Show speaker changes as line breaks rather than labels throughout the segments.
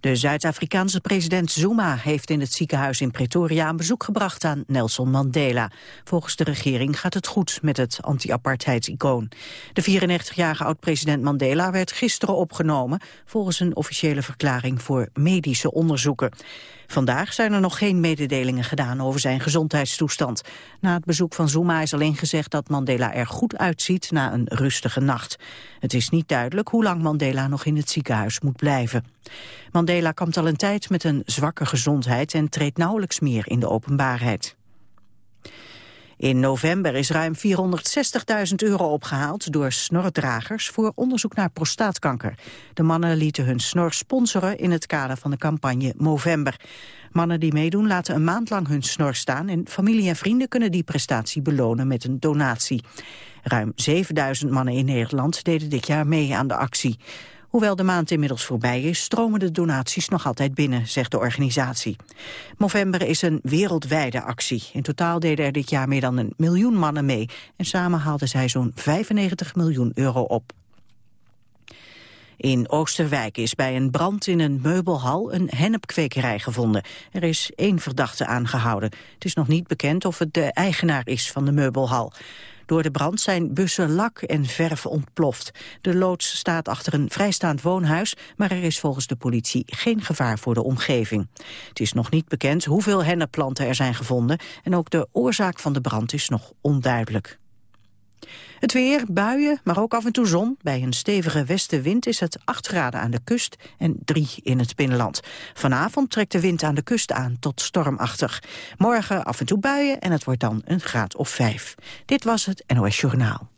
De Zuid-Afrikaanse president Zuma heeft in het ziekenhuis in Pretoria een bezoek gebracht aan Nelson Mandela. Volgens de regering gaat het goed met het anti-apartheidsicoon. De 94-jarige oud-president Mandela werd gisteren opgenomen volgens een officiële verklaring voor medische onderzoeken. Vandaag zijn er nog geen mededelingen gedaan over zijn gezondheidstoestand. Na het bezoek van Zuma is alleen gezegd dat Mandela er goed uitziet na een rustige nacht. Het is niet duidelijk hoe lang Mandela nog in het ziekenhuis moet blijven. Kampt al een tijd met een zwakke gezondheid en treedt nauwelijks meer in de openbaarheid. In november is ruim 460.000 euro opgehaald door snordragers voor onderzoek naar prostaatkanker. De mannen lieten hun snor sponsoren in het kader van de campagne Movember. Mannen die meedoen laten een maand lang hun snor staan en familie en vrienden kunnen die prestatie belonen met een donatie. Ruim 7000 mannen in Nederland deden dit jaar mee aan de actie. Hoewel de maand inmiddels voorbij is, stromen de donaties nog altijd binnen, zegt de organisatie. Movember is een wereldwijde actie. In totaal deden er dit jaar meer dan een miljoen mannen mee. En samen haalden zij zo'n 95 miljoen euro op. In Oosterwijk is bij een brand in een meubelhal een hennepkwekerij gevonden. Er is één verdachte aangehouden. Het is nog niet bekend of het de eigenaar is van de meubelhal. Door de brand zijn bussen lak en verf ontploft. De loods staat achter een vrijstaand woonhuis, maar er is volgens de politie geen gevaar voor de omgeving. Het is nog niet bekend hoeveel hennepplanten er zijn gevonden en ook de oorzaak van de brand is nog onduidelijk. Het weer, buien, maar ook af en toe zon. Bij een stevige westenwind is het 8 graden aan de kust en 3 in het binnenland. Vanavond trekt de wind aan de kust aan tot stormachtig. Morgen af en toe buien en het wordt dan een graad of 5. Dit was het NOS Journaal.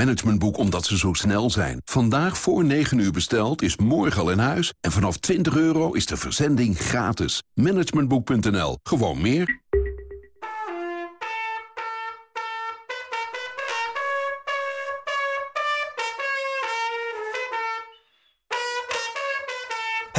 Managementboek omdat ze zo snel zijn. Vandaag voor 9 uur besteld is morgen al in huis. En vanaf 20 euro is de verzending gratis. Managementboek.nl. Gewoon meer.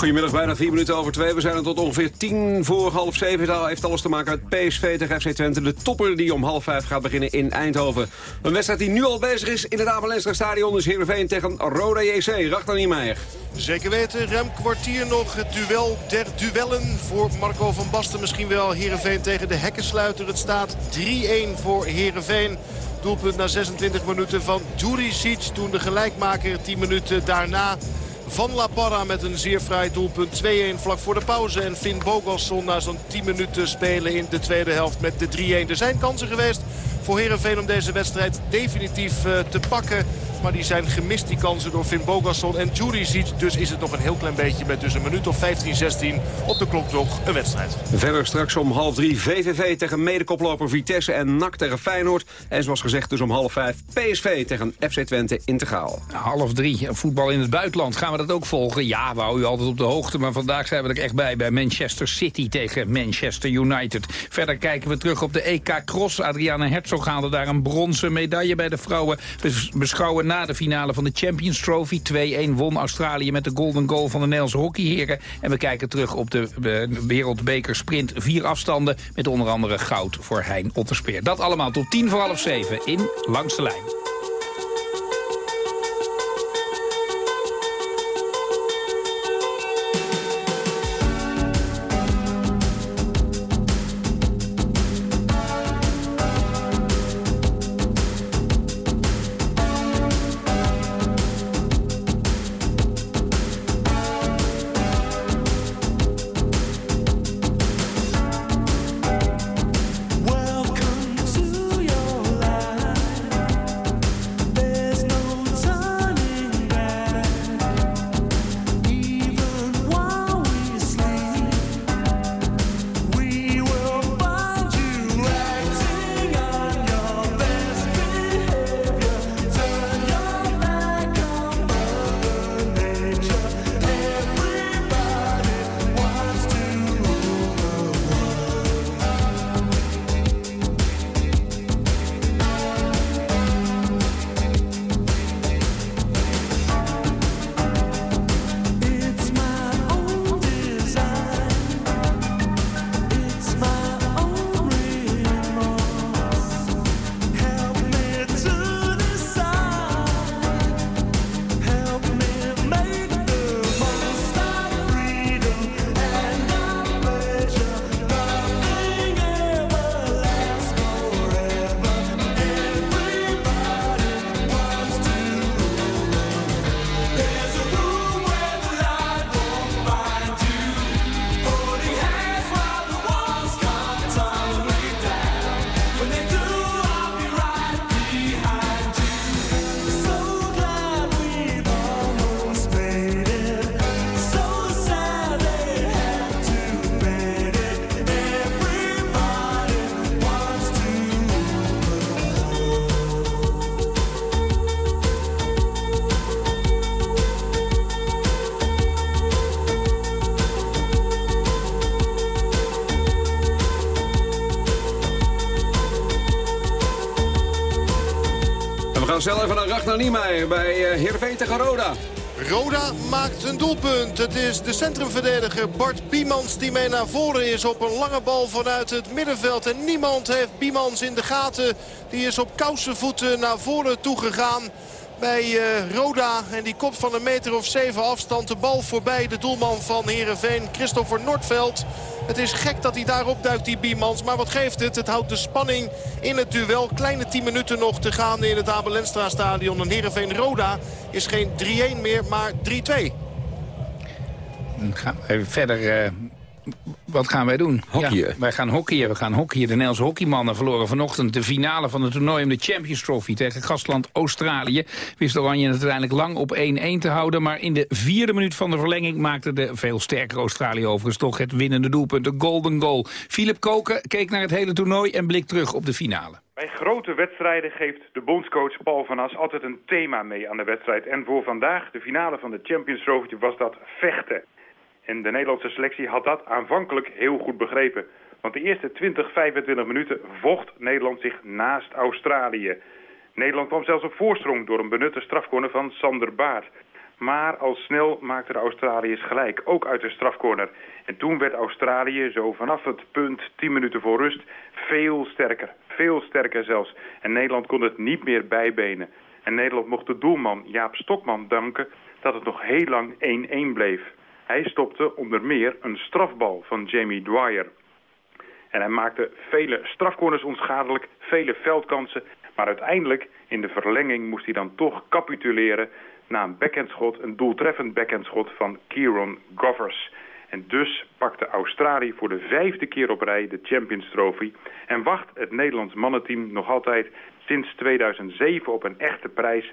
Goedemiddag, bijna vier minuten over twee. We zijn er tot ongeveer tien voor half zeven. Het heeft alles te maken met PSV tegen FC Twente. De topper die om half vijf gaat beginnen in Eindhoven. Een wedstrijd die nu al bezig is in het Amelenstra Stadion. Dus Heerenveen tegen Roda JC. Rachter Niemeyer.
Zeker weten, ruim kwartier nog. Het duel der duellen voor Marco van Basten. Misschien wel Heerenveen tegen de hekkensluiter. Het staat 3-1 voor Heerenveen. Doelpunt na 26 minuten van Djuricic. Toen de gelijkmaker 10 minuten daarna van La Parra met een zeer fraai doelpunt. 2-1 vlak voor de pauze. En Finn Bogasson na zo'n 10 minuten spelen in de tweede helft met de 3-1. Er zijn kansen geweest voor Herenveen om deze wedstrijd definitief uh, te pakken. Maar die zijn gemist, die kansen door Finn Bogasson en Juricic. Dus is het nog een heel klein beetje met dus een minuut of 15, 16 op de klok nog een wedstrijd.
Verder straks om half drie VVV tegen medekoploper Vitesse en NAC tegen Feyenoord. En zoals gezegd dus om half vijf PSV tegen FC Twente integraal.
Half drie, voetbal in het buitenland. Gaan we dat ook volgen? Ja, we houden u altijd op de hoogte. Maar vandaag zijn we er echt bij bij Manchester City tegen Manchester United. Verder kijken we terug op de EK Cross. Adriana Herzog haalde daar een bronzen medaille bij de vrouwen. We beschouwen na de finale van de Champions Trophy. 2-1 won Australië met de golden goal van de Nederlandse hockeyheren. En we kijken terug op de wereldbeker sprint. Vier afstanden met onder andere goud voor Hein Otterspeer. Dat allemaal tot tien voor half zeven in Langs de Lijn.
Snel even naar Ragnar Niemeyer bij uh, Heerenveen tegen Roda.
Roda maakt een doelpunt. Het is de centrumverdediger Bart Biemans die mee naar voren is op een lange bal vanuit het middenveld. En niemand heeft Biemans in de gaten. Die is op kousenvoeten naar voren toegegaan bij uh, Roda. En die kopt van een meter of zeven afstand de bal voorbij de doelman van Heerenveen, Christopher Nordveld. Het is gek dat hij daar opduikt, die Biemans. Maar wat geeft het? Het houdt de spanning in het duel. Kleine 10 minuten nog te gaan in het Abelenstra stadion. En Heerenveen-Roda is geen 3-1 meer, maar 3-2.
Gaan we even verder uh, wat gaan wij doen?
Hockeyen.
wij gaan hockeyen. We gaan hockeyen. De Nederlandse hockeymannen verloren vanochtend de finale van het toernooi om de Champions Trophy tegen gastland Australië. Wist Oranje het uiteindelijk lang op 1-1 te houden. Maar in de vierde minuut van de verlenging maakte de veel sterkere Australië overigens toch het winnende doelpunt. De golden goal. Philip Koken keek naar het hele toernooi en blikt terug op de finale.
Bij grote wedstrijden geeft de bondscoach Paul van As altijd een thema mee aan de wedstrijd. En voor vandaag, de finale van de Champions Trophy, was dat vechten. En de Nederlandse selectie had dat aanvankelijk heel goed begrepen. Want de eerste 20, 25 minuten vocht Nederland zich naast Australië. Nederland kwam zelfs op voorsprong door een benutte strafcorner van Sander Baart. Maar al snel maakten de Australiërs gelijk, ook uit de strafcorner. En toen werd Australië zo vanaf het punt 10 minuten voor rust veel sterker. Veel sterker zelfs. En Nederland kon het niet meer bijbenen. En Nederland mocht de doelman Jaap Stokman danken dat het nog heel lang 1-1 bleef. Hij stopte onder meer een strafbal van Jamie Dwyer. En hij maakte vele strafcorners onschadelijk, vele veldkansen. Maar uiteindelijk, in de verlenging, moest hij dan toch capituleren... na een backhandschot, een doeltreffend backhandschot van Kieron Goffers. En dus pakte Australië voor de vijfde keer op rij de Champions Trophy... en wacht het Nederlands mannenteam nog altijd sinds 2007 op een echte prijs...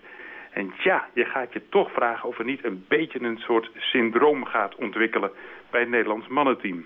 En ja, je gaat je toch vragen of er niet een beetje een soort syndroom gaat ontwikkelen bij het Nederlands mannenteam.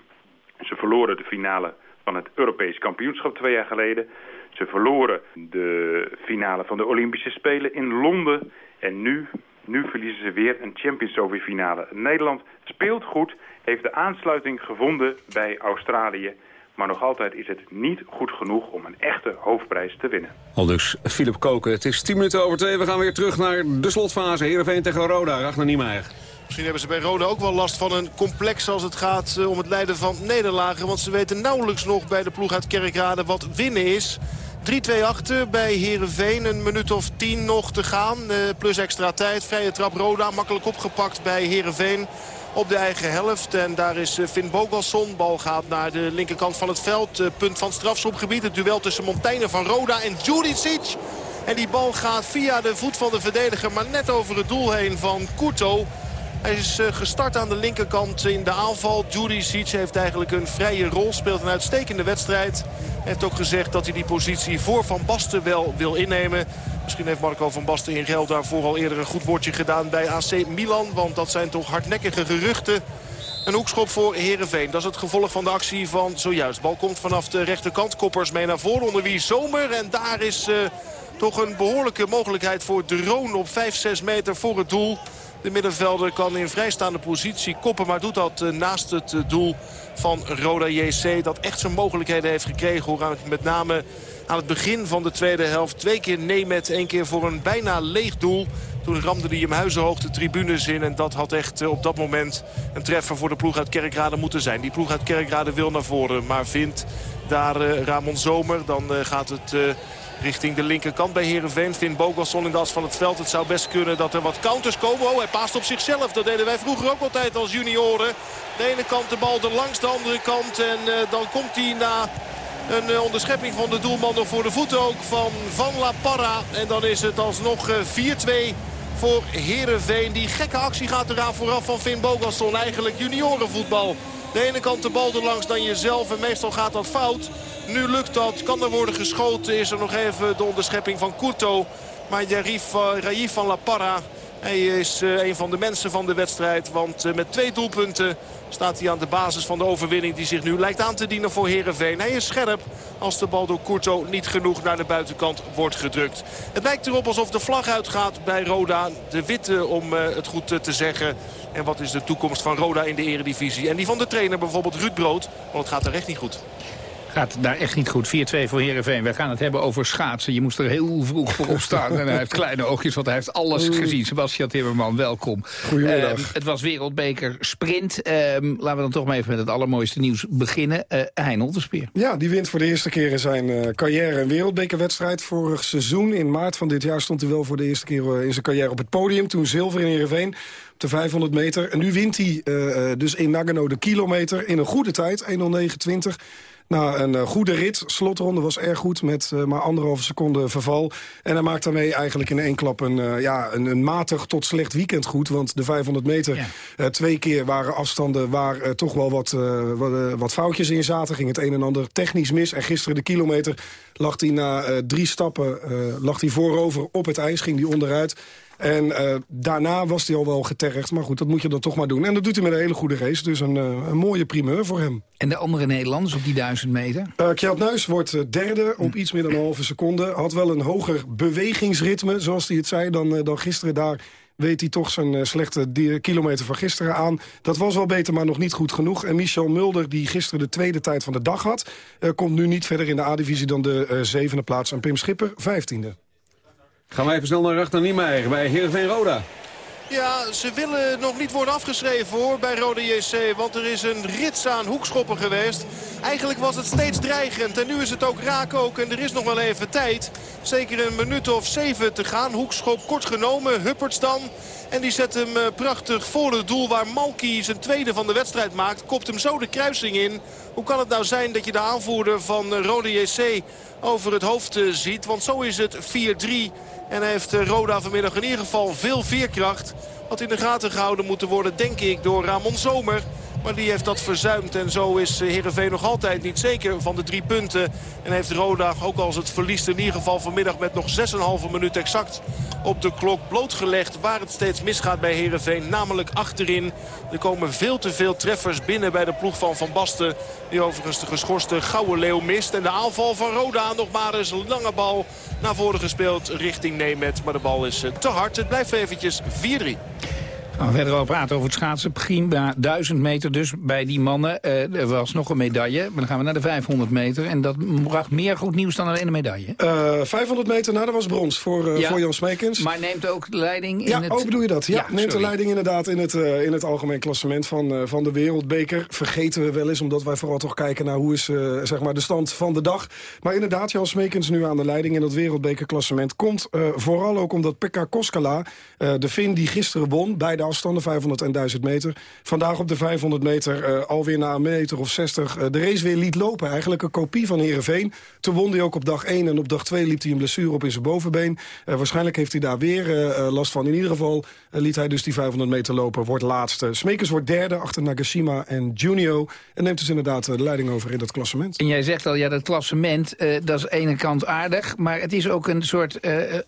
Ze verloren de finale van het Europees kampioenschap twee jaar geleden. Ze verloren de finale van de Olympische Spelen in Londen. En nu, nu verliezen ze weer een Champions Trophy finale. Nederland speelt goed, heeft de aansluiting gevonden bij Australië. Maar nog altijd is het niet goed genoeg om een echte hoofdprijs te winnen.
Al dus Philip Koken. Het is 10 minuten over twee. We gaan weer terug naar de slotfase. Heerenveen tegen Roda. Ragnar Niemeyer.
Misschien hebben ze bij Roda ook wel last van een complex als het gaat eh, om het leiden van nederlagen. Want ze weten nauwelijks nog bij de ploeg uit Kerkrade wat winnen is. 3-2 achter bij Herenveen. Een minuut of 10 nog te gaan. Uh, plus extra tijd. Vrije trap Roda. Makkelijk opgepakt bij Herenveen op de eigen helft. En daar is eh, Finn Bogalson. Bal gaat naar de linkerkant van het veld. Uh, punt van strafschopgebied. Het duel tussen Montaigne van Roda en Judicic. En die bal gaat via de voet van de verdediger. Maar net over het doel heen van Kurto. Hij is eh, gestart aan de linkerkant in de aanval. Judicic heeft eigenlijk een vrije rol. Speelt een uitstekende wedstrijd. Heeft ook gezegd dat hij die positie voor Van Basten wel wil innemen. Misschien heeft Marco van Basten in Geld daarvoor al eerder een goed woordje gedaan bij AC Milan. Want dat zijn toch hardnekkige geruchten. Een hoekschop voor Herenveen. Dat is het gevolg van de actie van zojuist. Bal komt vanaf de rechterkant. Koppers mee naar voren onder wie Zomer. En daar is uh, toch een behoorlijke mogelijkheid voor Drone op 5, 6 meter voor het doel. De middenvelder kan in vrijstaande positie koppen. Maar doet dat naast het doel van Roda JC. Dat echt zijn mogelijkheden heeft gekregen. Met name aan het begin van de tweede helft. Twee keer nee met één keer voor een bijna leeg doel. Toen ramde hij hem huizenhoog de tribunes in. En dat had echt op dat moment een treffer voor de ploeg uit Kerkrade moeten zijn. Die ploeg uit Kerkrade wil naar voren. Maar vindt daar Ramon Zomer. Dan gaat het... Richting de linkerkant bij Herenveen. Vindt Bogelson in de as van het veld. Het zou best kunnen dat er wat counters komen. Oh, hij paast op zichzelf. Dat deden wij vroeger ook altijd als junioren. De ene kant de bal er langs de andere kant. En uh, dan komt hij na een uh, onderschepping van de doelman nog voor de voeten ook van Van La Parra. En dan is het alsnog uh, 4-2 voor Herenveen. Die gekke actie gaat eraan vooraf van Finn Bogelson. Eigenlijk juniorenvoetbal. De ene kant de bal er langs dan jezelf. En meestal gaat dat fout. Nu lukt dat. Kan er worden geschoten. Is er nog even de onderschepping van Couto. Maar uh, Raif van La Parra... Hij is uh, een van de mensen van de wedstrijd. Want uh, met twee doelpunten staat hij aan de basis van de overwinning... die zich nu lijkt aan te dienen voor Herenveen. Hij is scherp als de bal door Kurto niet genoeg naar de buitenkant wordt gedrukt. Het lijkt erop alsof de vlag uitgaat bij Roda. De witte om uh, het goed te zeggen. En wat is de toekomst van Roda in de eredivisie? En die van de trainer bijvoorbeeld Ruud Brood. Want het gaat er echt niet goed.
Gaat daar echt niet goed. 4-2 voor Heerenveen. We gaan het hebben over schaatsen. Je moest er heel vroeg voor opstaan. en hij heeft kleine oogjes, want hij heeft alles gezien. Sebastian Timmerman, welkom.
Goedemiddag.
Uh, het was wereldbeker sprint. Uh, laten we dan toch maar even met het allermooiste nieuws beginnen. Uh, Hein Olterspeer.
Ja, die wint voor de eerste keer in zijn carrière een wereldbekerwedstrijd. Vorig seizoen, in maart van dit jaar, stond hij wel voor de eerste keer in zijn carrière op het podium. Toen zilver in Heerenveen op de 500 meter. En nu wint hij dus in Nagano de kilometer in een goede tijd, 1.09.20. Na een uh, goede rit, slotronde was erg goed met uh, maar anderhalve seconde verval. En hij maakt daarmee eigenlijk in één klap een, uh, ja, een, een, matig tot slecht weekend goed. Want de 500 meter, ja. twee keer waren afstanden waar toch wel wat, wat, wat, foutjes in zaten. Ging het een en ander technisch mis. En gisteren de kilometer lag hij na drie stappen lag hij voorover op het ijs, ging hij onderuit. En uh, daarna was hij al wel getergd. Maar goed, dat moet je dan toch maar doen. En dat doet hij met een hele goede race. Dus een, uh, een mooie primeur voor hem.
En de andere Nederlanders op die duizend meter?
Uh, Kjeld Nuis wordt derde op iets meer dan een halve seconde. Had wel een hoger bewegingsritme, zoals hij het zei, dan, dan gisteren daar weet hij toch zijn slechte kilometer van gisteren aan. Dat was wel beter, maar nog niet goed genoeg. En Michel Mulder, die gisteren de tweede tijd van de dag had... komt nu niet verder in de A-divisie dan de zevende plaats. En Pim Schipper, vijftiende.
Gaan we even snel naar Rachter Niemeyer bij Heerenveen Roda.
Ja, ze willen nog niet worden afgeschreven hoor bij Roda JC. Want er is een rits aan hoekschoppen geweest. Eigenlijk was het steeds dreigend. En nu is het ook raak ook. En er is nog wel even tijd. Zeker een minuut of zeven te gaan. Hoekschop kort genomen. Hupperts dan. En die zet hem prachtig voor het doel waar Malky zijn tweede van de wedstrijd maakt. Kopt hem zo de kruising in. Hoe kan het nou zijn dat je de aanvoerder van Roda JC over het hoofd ziet? Want zo is het 4-3. En heeft Roda vanmiddag in ieder geval veel veerkracht. Wat in de gaten gehouden moeten worden, denk ik, door Ramon Zomer. Maar die heeft dat verzuimd. En zo is Heerenveen nog altijd niet zeker van de drie punten. En heeft Roda, ook als het verliest in ieder geval vanmiddag met nog 6,5 minuut exact op de klok blootgelegd. Waar het steeds misgaat bij Heerenveen, namelijk achterin. Er komen veel te veel treffers binnen bij de ploeg van Van Basten. Die overigens de geschorste Gouden Leeuw mist. En de aanval van Roda nog maar eens een lange bal naar voren gespeeld richting Nemet. Maar de bal is te hard. Het blijft eventjes 4-3.
Nou, we verder al praten over het schaatsen. Prima, 1000 meter dus bij die mannen. Uh, er was nog een medaille, maar dan gaan we naar de 500 meter. En dat bracht meer goed nieuws dan alleen een medaille.
Uh, eh, 500 meter, nou dat was brons voor, uh, voor Jan Smekens.
Maar neemt ook de leiding in
ja,
het...
Ja, oh bedoel je dat? Ja,
ja
neemt de leiding inderdaad in het, in het algemeen klassement van, van de wereldbeker. Vergeten we wel eens, omdat wij vooral toch kijken naar hoe is zeg maar de stand van de dag. Maar inderdaad, Jan Smekens nu aan de leiding in het wereldbekerklassement. Komt vooral ook omdat Pekka Koskala, de Fin die gisteren won... bij de afstanden 500 en 1000 meter. Vandaag op de 500 meter uh, alweer na een meter of 60 uh, de race weer liet lopen. Eigenlijk een kopie van Herenveen. Toen won hij ook op dag 1 en op dag 2 liep hij een blessure op in zijn bovenbeen. Uh, waarschijnlijk heeft hij daar weer last van. In ieder geval liet hij dus die 500 meter lopen. Wordt laatste. Smekers wordt derde achter Nagashima en Junio. En neemt dus inderdaad de leiding over in dat klassement.
En jij zegt al, ja, dat klassement, dat is aan de ene kant aardig. Maar het is ook een soort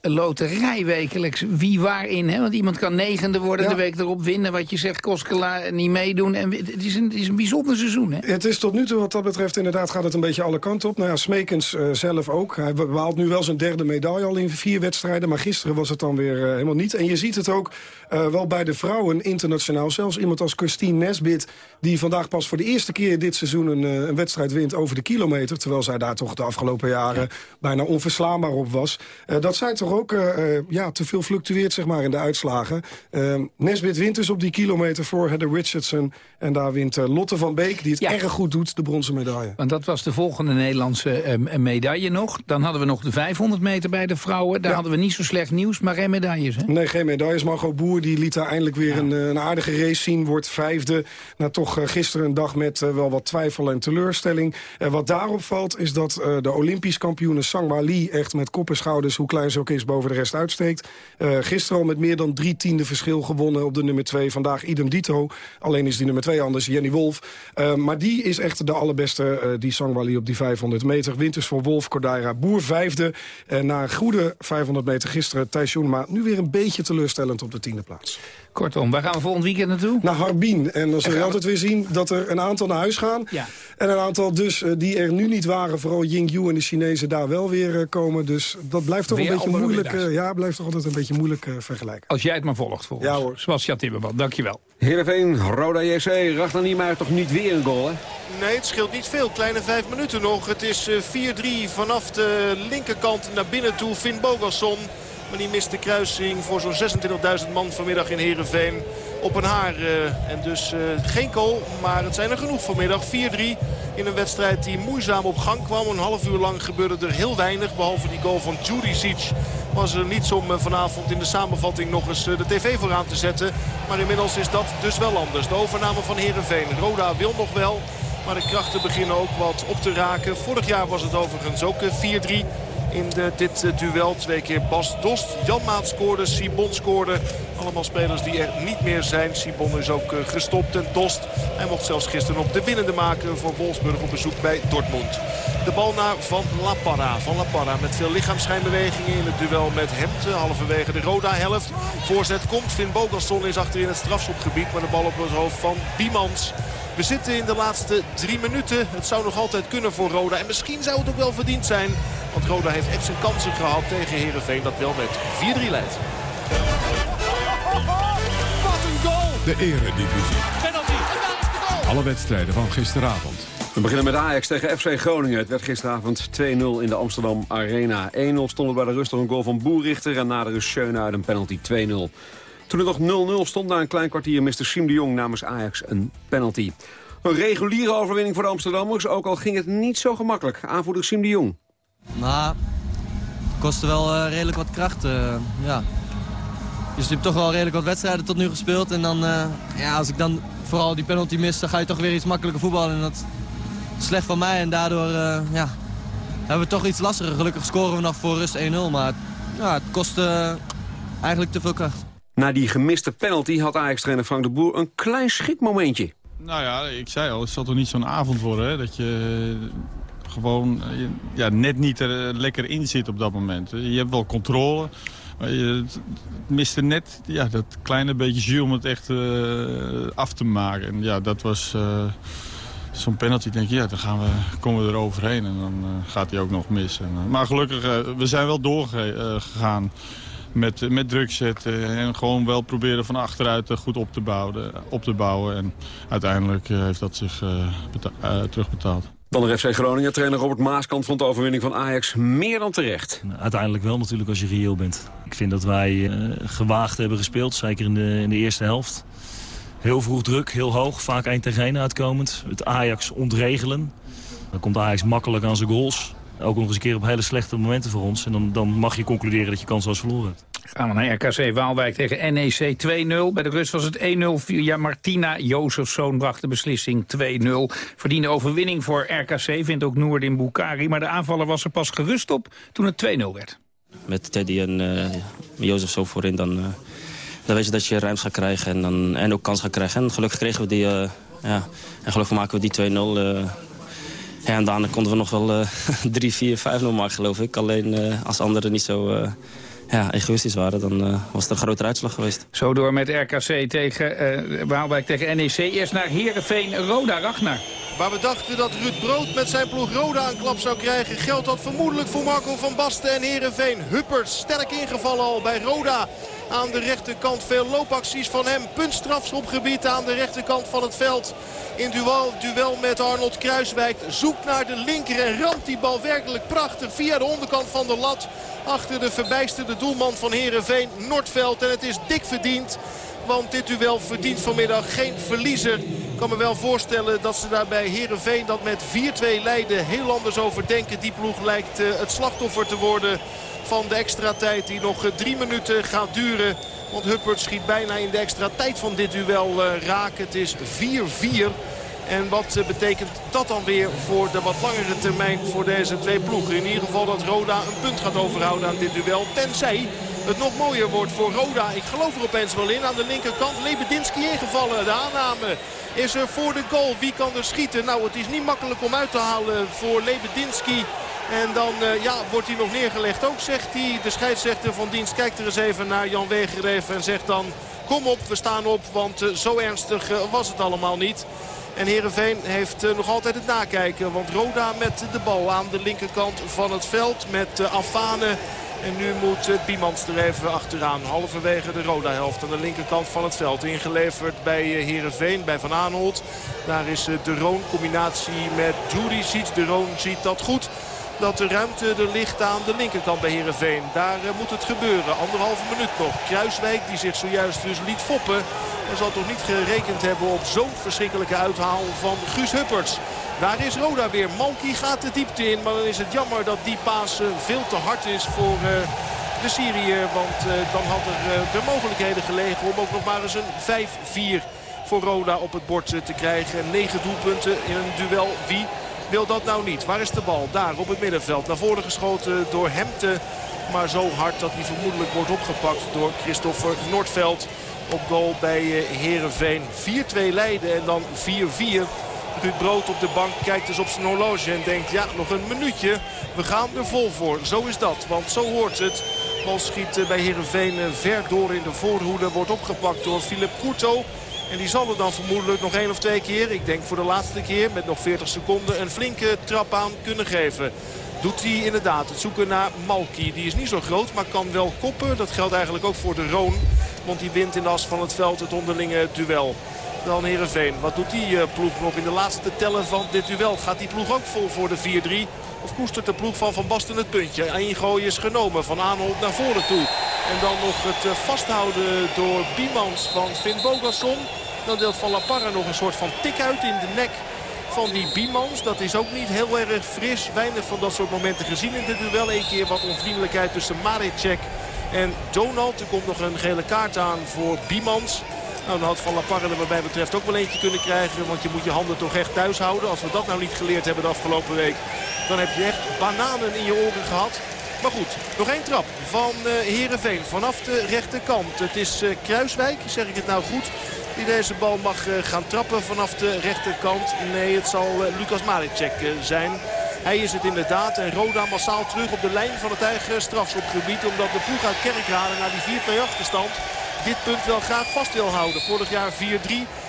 loterij wekelijks. Wie waarin, hè? Want iemand kan negende worden, ja. de erop winnen. Wat je zegt, Koskela niet meedoen. En het is een, is een bijzonder seizoen, hè?
Het is tot nu toe wat dat betreft inderdaad gaat het een beetje alle kanten op. Nou ja, Smekens uh, zelf ook. Hij behaalt nu wel zijn derde medaille al in vier wedstrijden. Maar gisteren was het dan weer uh, helemaal niet. En je ziet het ook uh, wel bij de vrouwen internationaal. Zelfs iemand als Christine Nesbit... die vandaag pas voor de eerste keer dit seizoen een, een wedstrijd wint over de kilometer. Terwijl zij daar toch de afgelopen jaren ja. bijna onverslaanbaar op was. dat zij toch ook ja, te veel fluctueert zeg maar, in de uitslagen. Nesbit wint dus op die kilometer voor Heather Richardson. En daar wint uh, Lotte van Beek, die het ja. erg goed doet, de bronzen medaille.
Want dat was de volgende Nederlandse uh, medaille nog. Dan hadden we nog de 500 meter bij de vrouwen. Daar ja. hadden we niet zo slecht nieuws, maar geen medailles. Hè?
Nee, geen medailles. Margot Boer die liet daar eindelijk weer ja. een, een, aardige race zien. Wordt vijfde. Na toch uh, gisteren een dag met wel wat twijfel en teleurstelling. wat daarop valt is dat de Olympisch kampioene Sangma Lee... echt met kop en schouders, hoe klein ze ook is, boven de rest uitsteekt. gisteren al met meer dan drie tiende verschil gewonnen op de nummer twee. Vandaag idem dito. Alleen is die nummer twee anders, Jenny Wolf. Uh, maar die is echt de allerbeste, uh, die Sangwali op die 500 meter. Winters voor Wolf, Cordaira, Boer vijfde. Na een goede 500 meter gisteren, Thijs maar nu weer een beetje teleurstellend op de tiende plaats.
Kortom, waar gaan we volgend weekend naartoe?
Naar Harbin. En dan zul je altijd weer zien dat er een aantal naar huis gaan.
Ja.
En een aantal dus uh, die er nu niet waren, vooral Yingyu en de Chinezen daar wel weer uh, komen. Dus dat blijft toch
weer
een beetje moeilijk. Uh, ja, blijft toch altijd een beetje moeilijk vergelijken.
Als jij het maar volgt volgens.
Ja hoor.
Sebastian Timmerman, dankjewel.
Heerenveen, Roda JC, Ragnar Niemeyer toch niet weer een goal hè?
Nee, het scheelt niet veel. Kleine vijf minuten nog. Het is 4-3 vanaf de linkerkant naar binnen toe. Finn Bogasson. Die mist de kruising voor zo'n 26.000 man vanmiddag in Heerenveen op een haar. Uh, en dus uh, geen goal, maar het zijn er genoeg vanmiddag. 4-3 in een wedstrijd die moeizaam op gang kwam. Een half uur lang gebeurde er heel weinig. Behalve die goal van Juricic was er niets om uh, vanavond in de samenvatting nog eens de tv voor aan te zetten. Maar inmiddels is dat dus wel anders. De overname van Heerenveen. Roda wil nog wel. Maar de krachten beginnen ook wat op te raken. Vorig jaar was het overigens ook 4-3 in dit uh, duel. Twee keer Bas Dost, Jan Maat scoorde, Sibon scoorde. Allemaal spelers die er niet meer zijn. Sibon is ook uh, gestopt en Dost. Hij mocht zelfs gisteren nog de winnende maken voor Wolfsburg op bezoek bij Dortmund. De bal naar Van La Parra. Van La Parra met veel lichaamschijnbewegingen in het duel met Hemte. Halverwege de Roda-helft. Voorzet komt. Finn Bogasson is achter in het strafschopgebied. Maar de bal op het hoofd van Biemans. We zitten in de laatste drie minuten. Het zou nog altijd kunnen voor Roda. En misschien zou het ook wel verdiend zijn. Want Roda heeft echt zijn kansen gehad tegen Heerenveen. Dat wel met 4-3 leidt.
Wat een goal! De eredivisie.
Penalty.
Alle wedstrijden van gisteravond.
We beginnen met Ajax tegen FC Groningen. Het werd gisteravond 2-0 in de Amsterdam Arena. 1-0 stond er bij de rust door een goal van Boerrichter... en na de rust Schöne uit een penalty 2-0. Toen het nog 0-0 stond na een klein kwartier... miste Siem de Jong namens Ajax een penalty. Een reguliere overwinning voor de Amsterdammers... ook al ging het niet zo gemakkelijk. Aanvoerder Siem de Jong.
Nou, het kostte wel uh, redelijk wat kracht. Uh, ja. Dus je hebt toch wel redelijk wat wedstrijden tot nu gespeeld. En dan, uh, ja, als ik dan vooral die penalty mis... dan ga je toch weer iets makkelijker voetballen. En dat is slecht van mij. En daardoor ja, hebben we toch iets lastiger. Gelukkig scoren we nog voor rust 1-0. Maar ja, het kost eigenlijk te veel kracht.
Na die gemiste penalty had Ajax-trainer Frank de Boer een klein schrikmomentje.
Nou ja, ik zei al, het zal toch niet zo'n avond worden, hè? Dat je gewoon ja, net niet er lekker in zit op dat moment. Je hebt wel controle, maar je miste net ja, dat kleine beetje jus om het echt af te maken. En ja, dat was zo'n penalty. denk je, ja, dan gaan we, komen we er overheen en dan gaat hij ook nog mis. En, maar gelukkig, we zijn wel doorgegaan met, met druk zetten en gewoon wel proberen van achteruit goed op te bouwen. Op te bouwen. En uiteindelijk heeft dat zich terugbetaald.
Dan de FC Groningen. Trainer Robert Maaskant vond de overwinning van Ajax meer dan terecht.
Uiteindelijk wel natuurlijk als je reëel bent. Ik vind dat wij gewaagd hebben gespeeld, zeker in de, in de eerste helft. Heel vroeg druk, heel hoog, vaak 1 tegen 1 uitkomend. Het Ajax ontregelen. Dan komt Ajax makkelijk aan zijn goals. Ook nog eens een keer op hele slechte momenten voor ons. En dan, dan mag je concluderen dat je kans was verloren hebt.
Gaan we naar RKC Waalwijk tegen NEC 2-0. Bij de rust was het 1-0 via Martina Jozefzoon bracht de beslissing 2-0. Verdiende overwinning voor RKC, vindt ook Noordin Boukari. Maar de aanvaller was er pas gerust op toen het 2-0 werd.
Met Teddy en uh, Jozefzoon voorin dan... Uh dan weet je dat je ruimte gaat krijgen en, dan, en ook kans gaat krijgen. En gelukkig kregen we die, uh, ja, en gelukkig maken we die 2-0. Uh, ja, en daarna konden we nog wel uh, 3, 4, 5-0 maken, geloof ik. Alleen uh, als anderen niet zo uh, ja, egoïstisch waren, dan uh, was het een grotere uitslag geweest.
Zo door met RKC tegen uh, Waalwijk tegen NEC. Eerst naar Heerenveen, Roda Ragnar.
Waar we dachten dat Ruud Brood met zijn ploeg Roda een klap zou krijgen... geldt dat vermoedelijk voor Marco van Basten en Heerenveen. Huppert sterk ingevallen al bij Roda. Aan de rechterkant veel loopacties van hem. Puntstrafschopgebied aan de rechterkant van het veld. In duel, duel met Arnold Kruiswijk. Zoekt naar de linker en ramt die bal werkelijk prachtig via de onderkant van de lat. Achter de verbijsterde doelman van Heerenveen, Noordveld. En het is dik verdiend. Want dit duel verdient vanmiddag geen verliezer. Ik kan me wel voorstellen dat ze daar bij Heerenveen dat met 4-2 leiden heel anders over denken. Die ploeg lijkt uh, het slachtoffer te worden van de extra tijd die nog drie minuten gaat duren. Want Huppert schiet bijna in de extra tijd van dit duel uh, raak. Het is 4-4. En wat uh, betekent dat dan weer voor de wat langere termijn voor deze twee ploegen? In ieder geval dat Roda een punt gaat overhouden aan dit duel. Tenzij het nog mooier wordt voor Roda. Ik geloof er opeens wel in. Aan de linkerkant Lebedinski ingevallen. De aanname is er voor de goal. Wie kan er schieten? Nou, het is niet makkelijk om uit te halen voor Lebedinski. En dan uh, ja, wordt hij nog neergelegd ook, zegt hij. De scheidsrechter van dienst kijkt er eens even naar Jan Wegereven en zegt dan... Kom op, we staan op, want uh, zo ernstig uh, was het allemaal niet. En Heerenveen heeft nog altijd het nakijken. Want Roda met de bal aan de linkerkant van het veld met Afane. En nu moet Biemans er even achteraan. Halverwege de Roda-helft aan de linkerkant van het veld. Ingeleverd bij Heerenveen, bij Van Aanholt. Daar is de Roon combinatie met Juricic. De Roon ziet dat goed dat de ruimte er ligt aan de linkerkant bij Heerenveen. Daar uh, moet het gebeuren. Anderhalve minuut nog. Kruiswijk die zich zojuist dus liet foppen. En zal toch niet gerekend hebben op zo'n verschrikkelijke uithaal van Guus Hupperts. Daar is Roda weer. Malki gaat de diepte in. Maar dan is het jammer dat die paas uh, veel te hard is voor... Uh, de Syriër, want dan had er de mogelijkheden gelegen om ook nog maar eens een 5-4 voor Roda op het bord te krijgen. 9 doelpunten in een duel. Wie wil dat nou niet. Waar is de bal? Daar op het middenveld. Naar voren geschoten door Hemte. Maar zo hard dat hij vermoedelijk wordt opgepakt door Christopher Noordveld. Op goal bij Herenveen. 4-2 leiden en dan 4-4. Ruud Brood op de bank kijkt dus op zijn horloge en denkt... ja, nog een minuutje. We gaan er vol voor. Zo is dat, want zo hoort het. Bal schiet bij Herenveen ver door in de voorhoede. Wordt opgepakt door Philip Couto. En die zal er dan vermoedelijk nog één of twee keer, ik denk voor de laatste keer met nog 40 seconden, een flinke trap aan kunnen geven. Doet hij inderdaad het zoeken naar Malki. Die is niet zo groot, maar kan wel koppen. Dat geldt eigenlijk ook voor de Roon. Want die wint in de as van het veld het onderlinge duel. Dan Heerenveen. Wat doet die ploeg nog in de laatste tellen van dit duel? Gaat die ploeg ook vol voor de 4-3? Of koestert de ploeg van Van Basten het puntje? Ingooien is genomen. Van Aanholt naar voren toe. En dan nog het vasthouden door Biemans van Finn Bogasson. Dan deelt Van La Parra nog een soort van tik uit in de nek van die Biemans. Dat is ook niet heel erg fris. Weinig van dat soort momenten gezien in dit duel. Eén keer wat onvriendelijkheid tussen Maricek en Donald. Er komt nog een gele kaart aan voor Biemans. Nou, dan had Van La Parra er wat mij betreft ook wel eentje kunnen krijgen. Want je moet je handen toch echt thuis houden. Als we dat nou niet geleerd hebben de afgelopen week. Dan heb je echt bananen in je oren gehad. Maar goed, nog één trap van uh, Heerenveen vanaf de rechterkant. Het is uh, Kruiswijk, zeg ik het nou goed, die deze bal mag uh, gaan trappen vanaf de rechterkant. Nee, het zal Lucas Maricek zijn. Hij is het inderdaad. En Roda massaal terug op de lijn van het eigen strafschopgebied. Omdat de ploeg uit Kerkrade naar die 4-2 achterstand dit punt wel graag vast wil houden. Vorig jaar 4-3.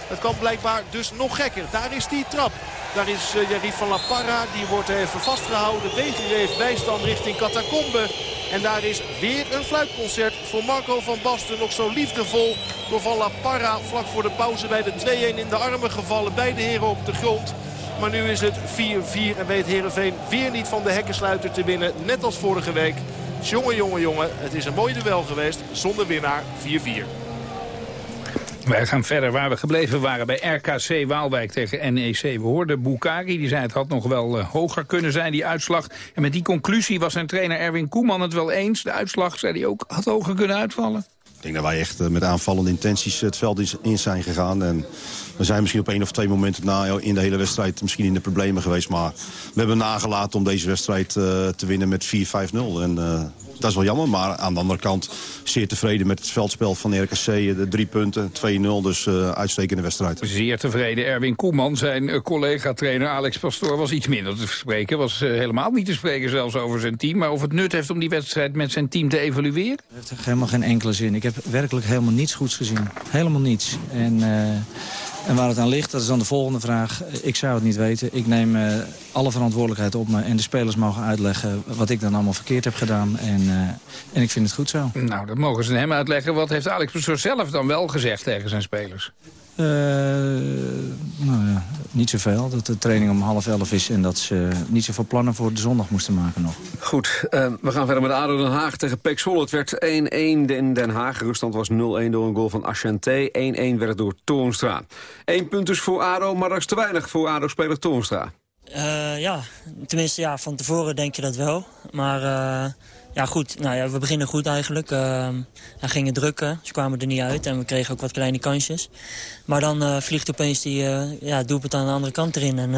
Het kan blijkbaar dus nog gekker. Daar is die trap Daar is uh, Jarif van La Parra. Die wordt even vastgehouden. Wegenreef bijstand richting Catacombe. En daar is weer een fluitconcert voor Marco van Basten. Nog zo liefdevol door Van La Parra vlak voor de pauze bij de 2-1 in de armen gevallen. Beide heren op de grond. Maar nu is het 4-4 en weet Heerenveen weer niet van de hekkensluiter te winnen. Net als vorige week. Jongen, jongen, jongen. Het is een mooi duel geweest. Zonder winnaar 4-4.
Wij gaan verder waar we gebleven waren bij RKC Waalwijk tegen NEC. We hoorden Bukari, die zei het had nog wel uh, hoger kunnen zijn, die uitslag. En met die conclusie was zijn trainer Erwin Koeman het wel eens. De uitslag, zei hij ook, had hoger kunnen uitvallen.
Ik denk dat wij echt uh, met aanvallende intenties het veld in zijn gegaan. En we zijn misschien op één of twee momenten na in de hele wedstrijd misschien in de problemen geweest. Maar we hebben nagelaten om deze wedstrijd uh, te winnen met 4-5-0. En dat is wel jammer, maar aan de andere kant zeer tevreden met het veldspel van RKC. De drie punten, 2-0, dus uh, uitstekende wedstrijd.
Zeer tevreden. Erwin Koeman, zijn collega-trainer Alex Pastoor... was iets minder te spreken, was uh, helemaal niet te spreken zelfs over zijn team. Maar of het nut heeft om die wedstrijd met zijn team te evalueren?
Het heeft helemaal geen enkele zin. Ik heb werkelijk helemaal niets goeds gezien. Helemaal niets. En... En waar het aan ligt, dat is dan de volgende vraag. Ik zou het niet weten. Ik neem uh, alle verantwoordelijkheid op me. En de spelers mogen uitleggen wat ik dan allemaal verkeerd heb gedaan. En, uh, en ik vind het goed zo.
Nou, dat mogen ze hem uitleggen. Wat heeft Alex Pastoor zelf dan wel gezegd tegen zijn spelers?
Uh, nou ja, niet zoveel. Dat de training om half elf is en dat ze niet zoveel plannen voor de zondag moesten maken nog.
Goed, uh, we gaan verder met ADO Den Haag tegen Pek Zwolle. Het werd 1-1 in Den Haag. Ruststand was 0-1 door een goal van Ashanté. 1-1 werd het door Toornstra. Eén punt dus voor ADO, maar dat is te weinig voor ADO-speler Toornstra.
Uh, ja, tenminste ja, van tevoren denk je dat wel. Maar ja, goed. Nou ja, we beginnen goed eigenlijk. Uh, we gingen drukken. Ze kwamen er niet uit. En we kregen ook wat kleine kansjes. Maar dan uh, vliegt opeens die uh, ja, doelpunt aan de andere kant erin. En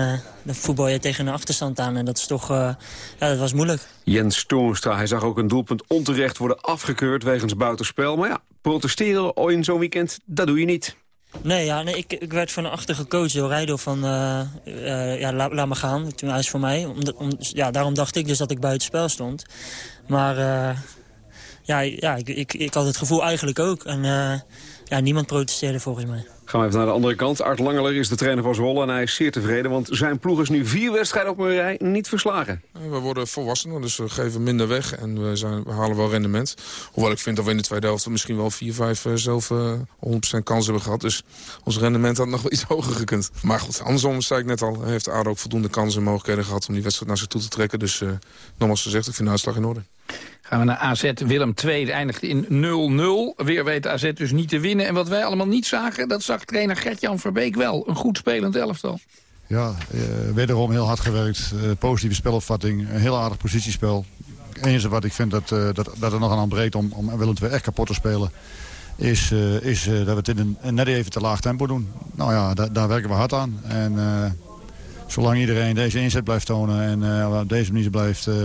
dan voetbal je tegen een achterstand aan. En dat is toch... ja, dat was moeilijk.
Jens Toornstra, hij zag ook een doelpunt onterecht worden afgekeurd wegens buitenspel. Maar ja, protesteren in zo'n weekend, dat doe je niet.
Nee, ja, nee ik, ik werd van achter gecoacht door Rijdo van... Uh, ja, laat, laat me gaan, toen hij is voor mij. Om, om, ja, daarom dacht ik dus dat ik buiten spel stond. Maar uh, ja, ja ik, ik, ik had het gevoel eigenlijk ook. En ja, niemand protesteerde volgens mij.
Gaan we even naar de andere kant. Art Langeler is de trainer van Zwolle en hij is zeer tevreden... want zijn ploeg is nu vier wedstrijden op een rij niet verslagen.
We worden volwassener, dus we geven minder weg en we, zijn, we halen wel rendement. Hoewel ik vind dat we in de tweede helft misschien wel 4, 5 uh, zelf uh, 100% kans hebben gehad. Dus ons rendement had nog wel iets hoger gekund. Maar goed, andersom zei ik net al, heeft ADO ook voldoende kansen en mogelijkheden gehad... om die wedstrijd naar zich toe te trekken. Dus uh, nogmaals gezegd, ik vind de uitslag in orde.
Gaan we naar AZ Willem II, eindigt in 0-0. Weer weet AZ dus niet te winnen. En wat wij allemaal niet zagen, dat zag trainer Gert-Jan Verbeek wel. Een goed spelend elftal.
Ja, uh, wederom heel hard gewerkt. Uh, positieve spelopvatting, een heel aardig positiespel. Enige wat ik vind dat, uh, dat, dat er nog aan ontbreekt om, om Willem II echt kapot te spelen... is, is dat we het in een net even te laag tempo doen. Nou ja, da daar werken we hard aan. En zolang iedereen deze inzet blijft tonen en uh, op deze manier blijft uh,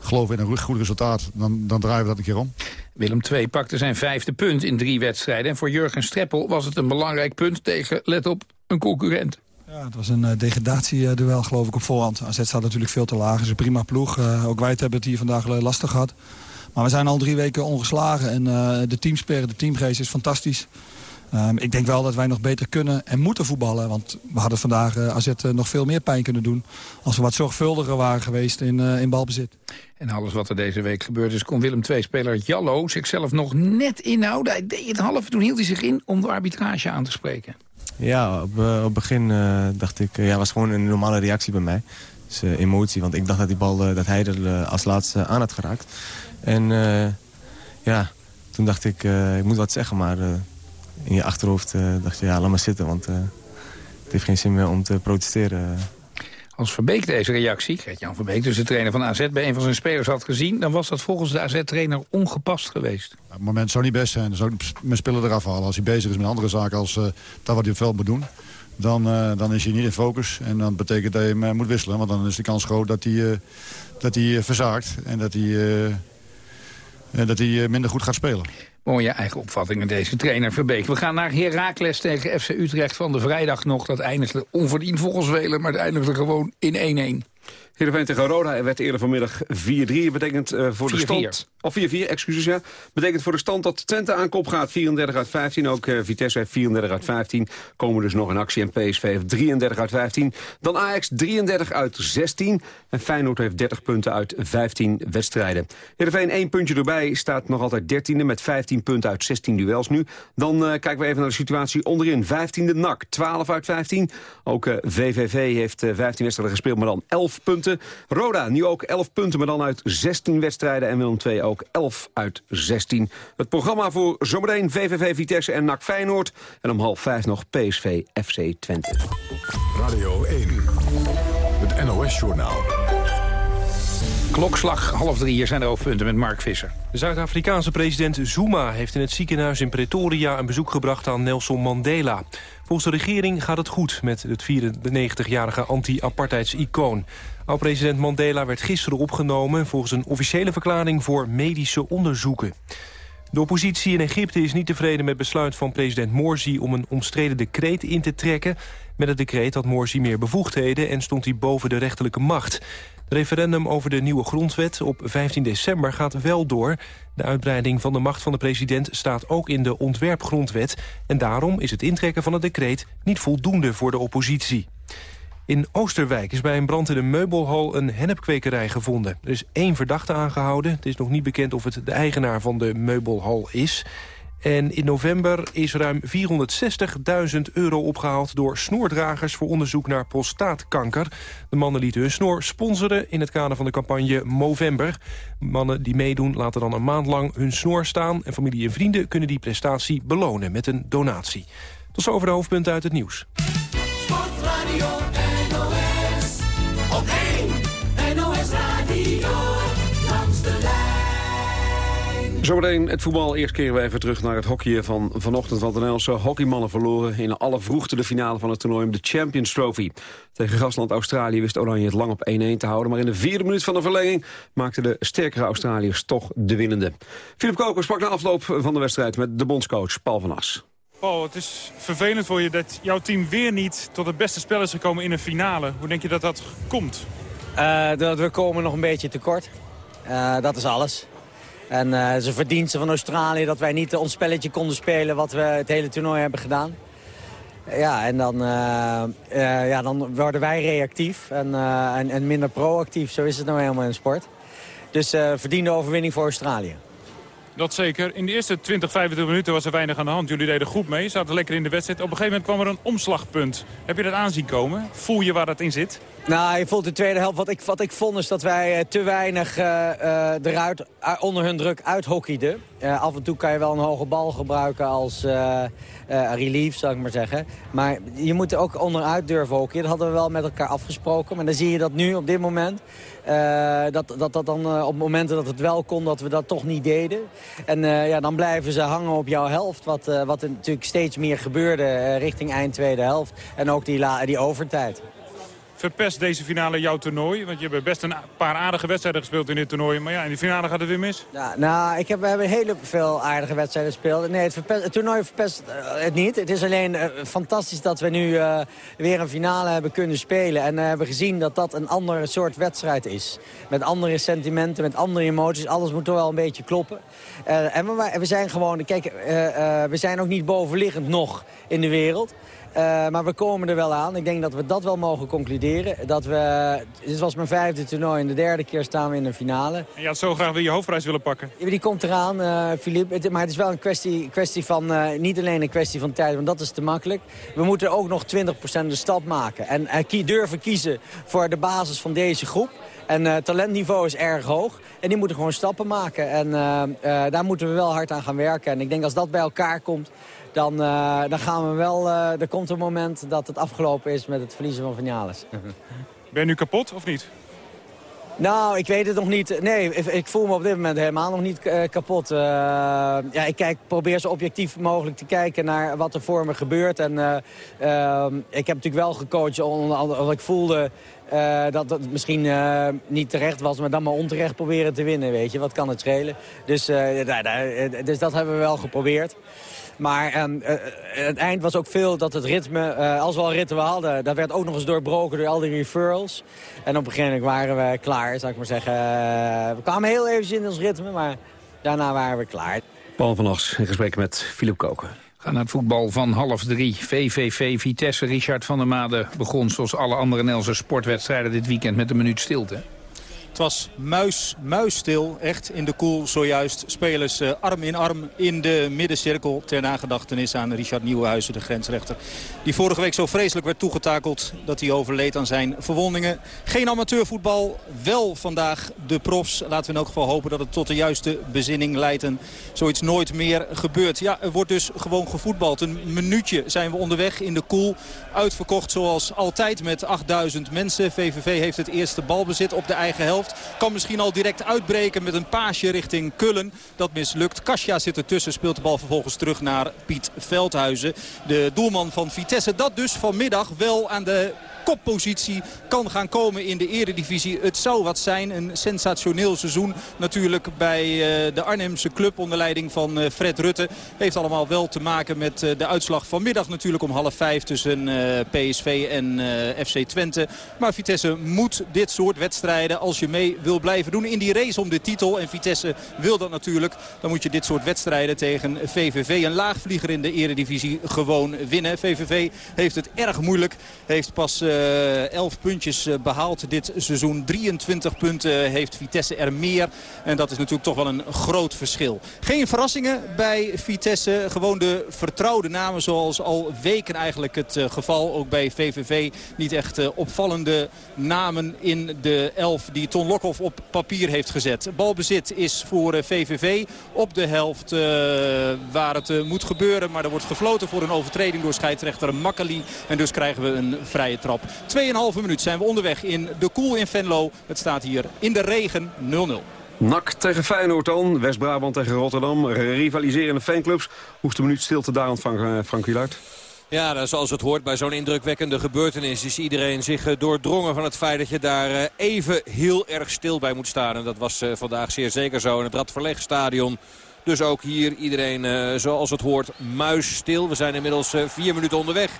geloven in een goed resultaat, dan, dan draaien we dat een keer om.
Willem II pakte zijn vijfde punt in drie wedstrijden. En voor Jurgen Streppel was het een belangrijk punt tegen, let op, een concurrent.
Ja, het was een uh, degradatieduel geloof ik op voorhand. AZ staat natuurlijk veel te laag. Het is een prima ploeg. Uh, ook wij hebben het hier vandaag lastig gehad. Maar we zijn al drie weken ongeslagen. En uh, de teamsper, de teamgeest is fantastisch. Um, ik denk wel dat wij nog beter kunnen en moeten voetballen. Want we hadden vandaag uh, AZ uh, nog veel meer pijn kunnen doen... als we wat zorgvuldiger waren geweest in, uh, in balbezit.
En alles wat er deze week gebeurd is... kon Willem II-speler Jallo zichzelf nog net inhouden. Hij deed het half, toen hield hij zich in om de arbitrage aan te spreken.
Ja, op, op het begin dacht ik... ja, was gewoon een normale reactie bij mij. Dus emotie, want ik dacht dat die bal dat hij er als laatste aan had geraakt. En ja, toen dacht ik, ik moet wat zeggen, maar in je achterhoofd uh, dacht je, ja, laat maar zitten. Want uh, het heeft geen zin meer om te protesteren.
Als Verbeek deze reactie, Gert-Jan Verbeek, dus de trainer van AZ... bij een van zijn spelers had gezien... dan was dat volgens de AZ-trainer ongepast geweest.
Ja, het moment zou niet best zijn. Dan zou ik mijn speler eraf halen. Als hij bezig is met andere zaken als uh, dat wat hij op veld moet doen... Dan, uh, dan is hij niet in focus. En dan betekent dat je hem uh, moet wisselen. Want dan is de kans groot dat hij, uh, dat hij verzaakt. En dat hij, dat hij minder goed gaat spelen.
Mooie eigen opvattingen deze trainer Verbeek. We gaan naar Heracles tegen FC Utrecht van de vrijdag nog. Dat eindigde onverdiend volgens velen, maar het eindigde gewoon in 1-1.
Heerenveen tegen Roda werd eerder vanmiddag 4-3. Betekent uh, voor de
4-4.
stand... Of 4-4, excuses ja. Betekent voor de stand dat Twente aan kop gaat. 34 uit 15. Ook uh, Vitesse heeft 34 uit 15. Komen dus nog in actie. En PSV heeft 33 uit 15. Dan Ajax 33 uit 16. En Feyenoord heeft 30 punten uit 15 wedstrijden. Heerenveen één puntje erbij. Staat nog altijd 13e met 15 punten uit 16 duels nu. Dan uh, kijken we even naar de situatie onderin. 15e NAC, 12 uit 15. Ook VVV heeft 15 wedstrijden gespeeld, maar dan 11 punten. Roda nu ook 11 punten, maar dan uit 16 wedstrijden. En Willem II ook 11 uit 16. Het programma voor zometeen VVV Vitesse en NAC Feyenoord. En om half 5 nog PSV FC Twente.
Radio 1, het NOS-journaal.
Klokslag half drie, hier zijn de hoofdpunten met Mark Visser.
De Zuid-Afrikaanse president Zuma heeft in het ziekenhuis in Pretoria... een bezoek gebracht aan Nelson Mandela. Volgens de regering gaat het goed met het 94-jarige anti-apartheidsicoon. Oud-president Mandela werd gisteren opgenomen... volgens een officiële verklaring voor medische onderzoeken. De oppositie in Egypte is niet tevreden met besluit van president Morsi... om een omstreden decreet in te trekken. Met het decreet had Morsi meer bevoegdheden... en stond hij boven de rechterlijke macht. Het referendum over de nieuwe grondwet op 15 december gaat wel door. De uitbreiding van de macht van de president staat ook in de ontwerpgrondwet... en daarom is het intrekken van het decreet niet voldoende voor de oppositie. In Oosterwijk is bij een brand in een meubelhal een hennepkwekerij gevonden. Er is één verdachte aangehouden. Het is nog niet bekend of het de eigenaar van de meubelhal is. En in november is ruim 460.000 euro opgehaald door snoordragers voor onderzoek naar prostaatkanker. De mannen lieten hun snoor sponsoren in het kader van de campagne Movember. Mannen die meedoen laten dan een maand lang hun snoor staan en familie en vrienden kunnen die prestatie belonen met een donatie. Tot zover de hoofdpunten uit het nieuws.
Sportradio
Zometeen het voetbal. Eerst keren we even terug naar het hockey van vanochtend. Want de Nederlandse hockeymannen verloren in alle vroegte de finale van het toernooi om de Champions Trophy. Tegen gastland Australië wist Oranje het lang op 1-1 te houden. Maar in de vierde minuut van de verlenging maakten de sterkere Australiërs toch de winnende. Philip Koker sprak na afloop van de wedstrijd met de bondscoach Paul van As.
Paul, het is vervelend voor je dat jouw team weer niet tot het beste spel is gekomen in een finale. Hoe denk je dat dat komt?
Eh, dat we komen nog een beetje tekort. Eh, dat is alles. En eh, het is een verdienste van Australië dat wij niet ons spelletje konden spelen wat we het hele toernooi hebben gedaan. Ja, en dan, eh, eh, ja, dan worden wij reactief en, eh, en, en minder proactief. Zo is het nou helemaal in sport. Dus eh, verdiende overwinning voor Australië.
Dat zeker. In de eerste 20, 25 minuten was er weinig aan de hand. Jullie deden goed mee, zaten lekker in de wedstrijd. Op een gegeven moment kwam er een omslagpunt. Heb je dat aanzien komen? Voel je waar dat in zit?
Nou, je voelt de tweede helft. Wat ik, wat ik vond is dat wij eh, te weinig eh, eh, eruit, uh, onder hun druk uithockeyden. Uh, af en toe kan je wel een hoge bal gebruiken als uh, relief, zou ik maar zeggen. Maar je moet er ook onderuit durven hockeyen. Dat hadden we wel met elkaar afgesproken. Maar dan zie je dat nu, op dit moment... dat, dat dat dan op momenten dat het wel kon, dat we dat toch niet deden. En ja, dan blijven ze hangen op jouw helft. Wat, wat er natuurlijk steeds meer gebeurde richting eind tweede helft. En ook die, die overtijd
verpest deze finale jouw toernooi? Want je hebt best een paar aardige wedstrijden gespeeld in dit toernooi. Maar ja, in die finale gaat het weer mis.
Ja, nou, ik heb, we hebben heel veel aardige wedstrijden gespeeld. Nee, het, verpest, toernooi verpest uh, het niet. Het is alleen uh, fantastisch dat we nu uh, weer een finale hebben kunnen spelen. En hebben gezien dat dat een andere soort wedstrijd is. Met andere sentimenten, met andere emoties. Alles moet toch wel een beetje kloppen. en we, we, zijn gewoon, kijk, we zijn ook niet bovenliggend nog in de wereld. Uh, maar we komen er wel aan. Ik denk dat we dat wel mogen concluderen. Dat we, dit was mijn vijfde toernooi en de derde keer staan we in de finale.
En je had zo graag weer je hoofdprijs willen pakken.
Ja, die komt eraan, uh, Philippe. Maar het is wel een kwestie, kwestie van, uh, niet alleen een kwestie van tijd, want dat is te makkelijk. We moeten ook nog 20% de stap maken. En durven kiezen voor de basis van deze groep. En uh, talentniveau is erg hoog. En die moeten gewoon stappen maken. En daar moeten we wel hard aan gaan werken. En ik denk als dat bij elkaar komt, dan, dan gaan we wel... er komt een moment dat het afgelopen is met het verliezen van finales.
Ben je nu kapot of niet?
Nou, ik weet het nog niet. Nee, ik voel me op dit moment helemaal nog niet uh, kapot. Uh, ja, ik kijk, probeer zo objectief mogelijk te kijken naar wat er voor me gebeurt. En uh, ik heb natuurlijk wel gecoacht omdat ik voelde dat het misschien niet terecht was... maar dan maar onterecht proberen te winnen, weet je. Wat kan het schelen? Dus, dus dat hebben we wel geprobeerd. Maar ehm, eh, het eind was ook veel dat het ritme, eh, als we al ritme hadden... dat werd ook nog eens doorbroken door al die referrals. En op een gegeven moment waren we klaar, zou ik maar zeggen. Eh, we kwamen heel even in ons ritme, maar daarna waren we klaar.
Paul van As in gesprek met Philip Koken.
Gaan naar het voetbal van half drie. VVV Vitesse Richard van der Made begon zoals alle andere Nelse sportwedstrijden dit weekend met een minuut stilte.
Het was muis, muisstil, echt in de koel zojuist. Spelers uh, arm in arm in de middencirkel ter nagedachtenis aan Richard Nieuwenhuizen, de grensrechter. Die vorige week zo vreselijk werd toegetakeld dat hij overleed aan zijn verwondingen. Geen amateurvoetbal, wel vandaag de profs. Laten we in elk geval hopen dat het tot de juiste bezinning leidt en zoiets nooit meer gebeurt. Ja, er wordt dus gewoon gevoetbald. Een minuutje zijn we onderweg in de koel. Uitverkocht zoals altijd met 8000 mensen. VVV heeft het eerste balbezit op de eigen helft. Kan misschien al direct uitbreken met een paasje richting Kullen. Dat mislukt. Kasia zit ertussen. Speelt de bal vervolgens terug naar Piet Veldhuizen. De doelman van Vitesse. Dat dus vanmiddag wel aan de koppositie kan gaan komen in de eredivisie. Het zou wat zijn. Een sensationeel seizoen natuurlijk bij eh, de Arnhemse club onder leiding van eh, Fred Rutte. Heeft allemaal wel te maken met eh, de uitslag vanmiddag natuurlijk om half vijf tussen PSV en FC Twente. Maar Vitesse moet dit soort wedstrijden als je mee wil blijven doen in die race om de titel. En Vitesse wil dat natuurlijk. Dan moet je dit soort wedstrijden tegen VVV, een laagvlieger in de eredivisie, gewoon winnen. VVV heeft het erg moeilijk. Heeft pas 11 puntjes eh, behaald dit seizoen. 23 punten heeft Vitesse er meer. En dat is natuurlijk toch wel een groot verschil. Geen verrassingen bij Vitesse. Gewoon de vertrouwde namen zoals al weken eigenlijk het eh, geval. Ook bij VVV niet echt eh, opvallende namen in de 11 die Ton Lokhoff op papier heeft gezet. Balbezit is voor VVV op de helft waar het moet gebeuren. Maar er wordt gefloten voor een overtreding door scheidsrechter Makkeli. En dus krijgen we een vrije trap. 2,5 minuut zijn we onderweg in de Koel in Venlo. Het staat hier in de regen 0-0.
NAC tegen Feyenoord dan. West-Brabant tegen Rotterdam. Rivaliserende fanclubs. Hoeft een minuut stilte daar ontvangen, eh, Frank Wielaert?
Ja, zoals het hoort bij zo'n indrukwekkende gebeurtenis... is iedereen zich eh, doordrongen van het feit dat je daar eh, even heel erg stil bij moet staan. En dat was vandaag zeer zeker zo in het Radverlegstadion. Dus ook hier iedereen, zoals het hoort, muisstil. We zijn inmiddels vier minuten onderweg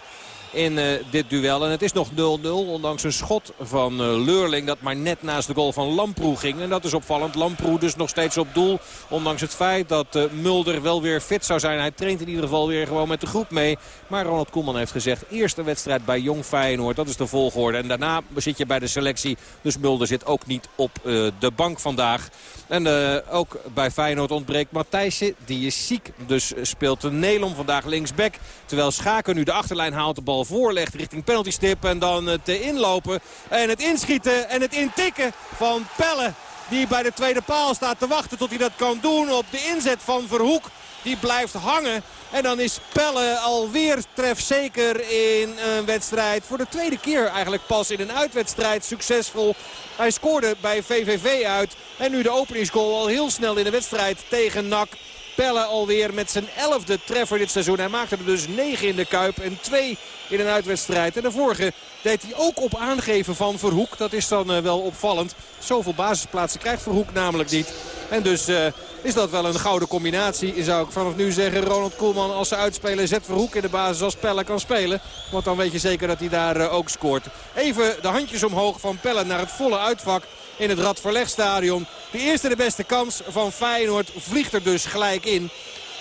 in uh, dit duel. En het is nog 0-0, ondanks een schot van uh, Leurling dat maar net naast de goal van Lamproe ging. En dat is opvallend. Lamproe dus nog steeds op doel. Ondanks het feit dat uh, Mulder wel weer fit zou zijn. Hij traint in ieder geval weer gewoon met de groep mee. Maar Ronald Koeman heeft gezegd, eerste wedstrijd bij Jong Feyenoord. Dat is de volgorde. En daarna zit je bij de selectie. Dus Mulder zit ook niet op de bank vandaag. En ook bij Feyenoord ontbreekt Matthijsje. Die is ziek. Dus speelt de Nelom vandaag linksback. Terwijl Schaken nu de achterlijn haalt. De bal voorlegt richting penaltystip. En dan het inlopen. En het inschieten en het intikken van Pelle. Die bij de tweede paal staat te wachten tot hij dat kan doen. Op de inzet van Verhoek. Die blijft hangen. En dan is Pelle alweer trefzeker in een wedstrijd. Voor de tweede keer eigenlijk pas in een uitwedstrijd succesvol. Hij scoorde bij VVV uit. En nu de openingsgoal al heel snel in de wedstrijd tegen NAC. Pelle alweer met zijn elfde treffer dit seizoen. Hij maakte er dus negen in de Kuip en twee in een uitwedstrijd. En de vorige deed hij ook op aangeven van Verhoek. Dat is dan uh, wel opvallend. Zoveel basisplaatsen krijgt Verhoek namelijk niet. En dus uh, is dat wel een gouden combinatie. Zou ik vanaf nu zeggen, Ronald Koelman als ze uitspelen... zet Verhoek in de basis als Pelle kan spelen. Want dan weet je zeker dat hij daar uh, ook scoort. Even de handjes omhoog van Pelle naar het volle uitvak in het Radverlegstadion. De eerste de beste kans van Feyenoord vliegt er dus gelijk in.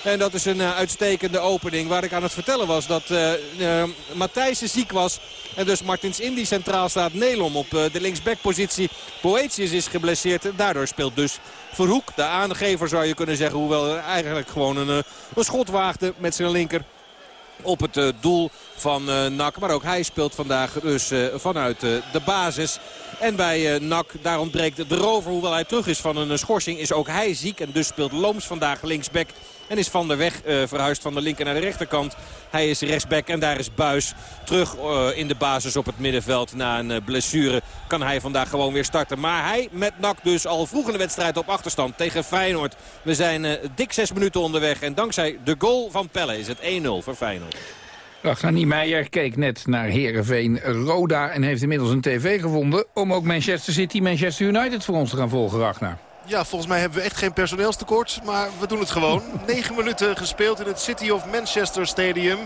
En dat is een uh, uitstekende opening. Waar ik aan het vertellen was dat uh, ziek was. En dus Martins Indy centraal staat. Nelom op de linksbackpositie. Boetius is geblesseerd. Daardoor speelt dus Verhoek. De aangever zou je kunnen zeggen. Hoewel er eigenlijk gewoon een, een schot waagde met zijn linker op het uh, doel van uh, NAC. Maar ook hij speelt vandaag dus uh, vanuit de basis. En bij NAC, daar ontbreekt de rover. Hoewel hij terug is van een schorsing, is ook hij ziek. En dus speelt Looms vandaag linksback. En is Van der Weg uh, verhuisd van de linker naar de rechterkant. Hij is rechtsback en daar is Buis terug uh, in de basis op het middenveld. Na een uh, blessure kan hij vandaag gewoon weer starten. Maar hij met NAC dus al vroeg in de wedstrijd op achterstand tegen Feyenoord. We zijn dik zes minuten onderweg. En dankzij de goal van Pelle is het 1-0 voor Feyenoord.
Ragnar Niemeyer keek net naar Herenveen Roda en heeft inmiddels een tv gevonden... om ook Manchester City, Manchester United voor ons te gaan volgen, Ragnar.
Ja, volgens mij hebben we echt geen personeelstekort, maar we doen het gewoon. 9 minuten gespeeld in het City of Manchester Stadium.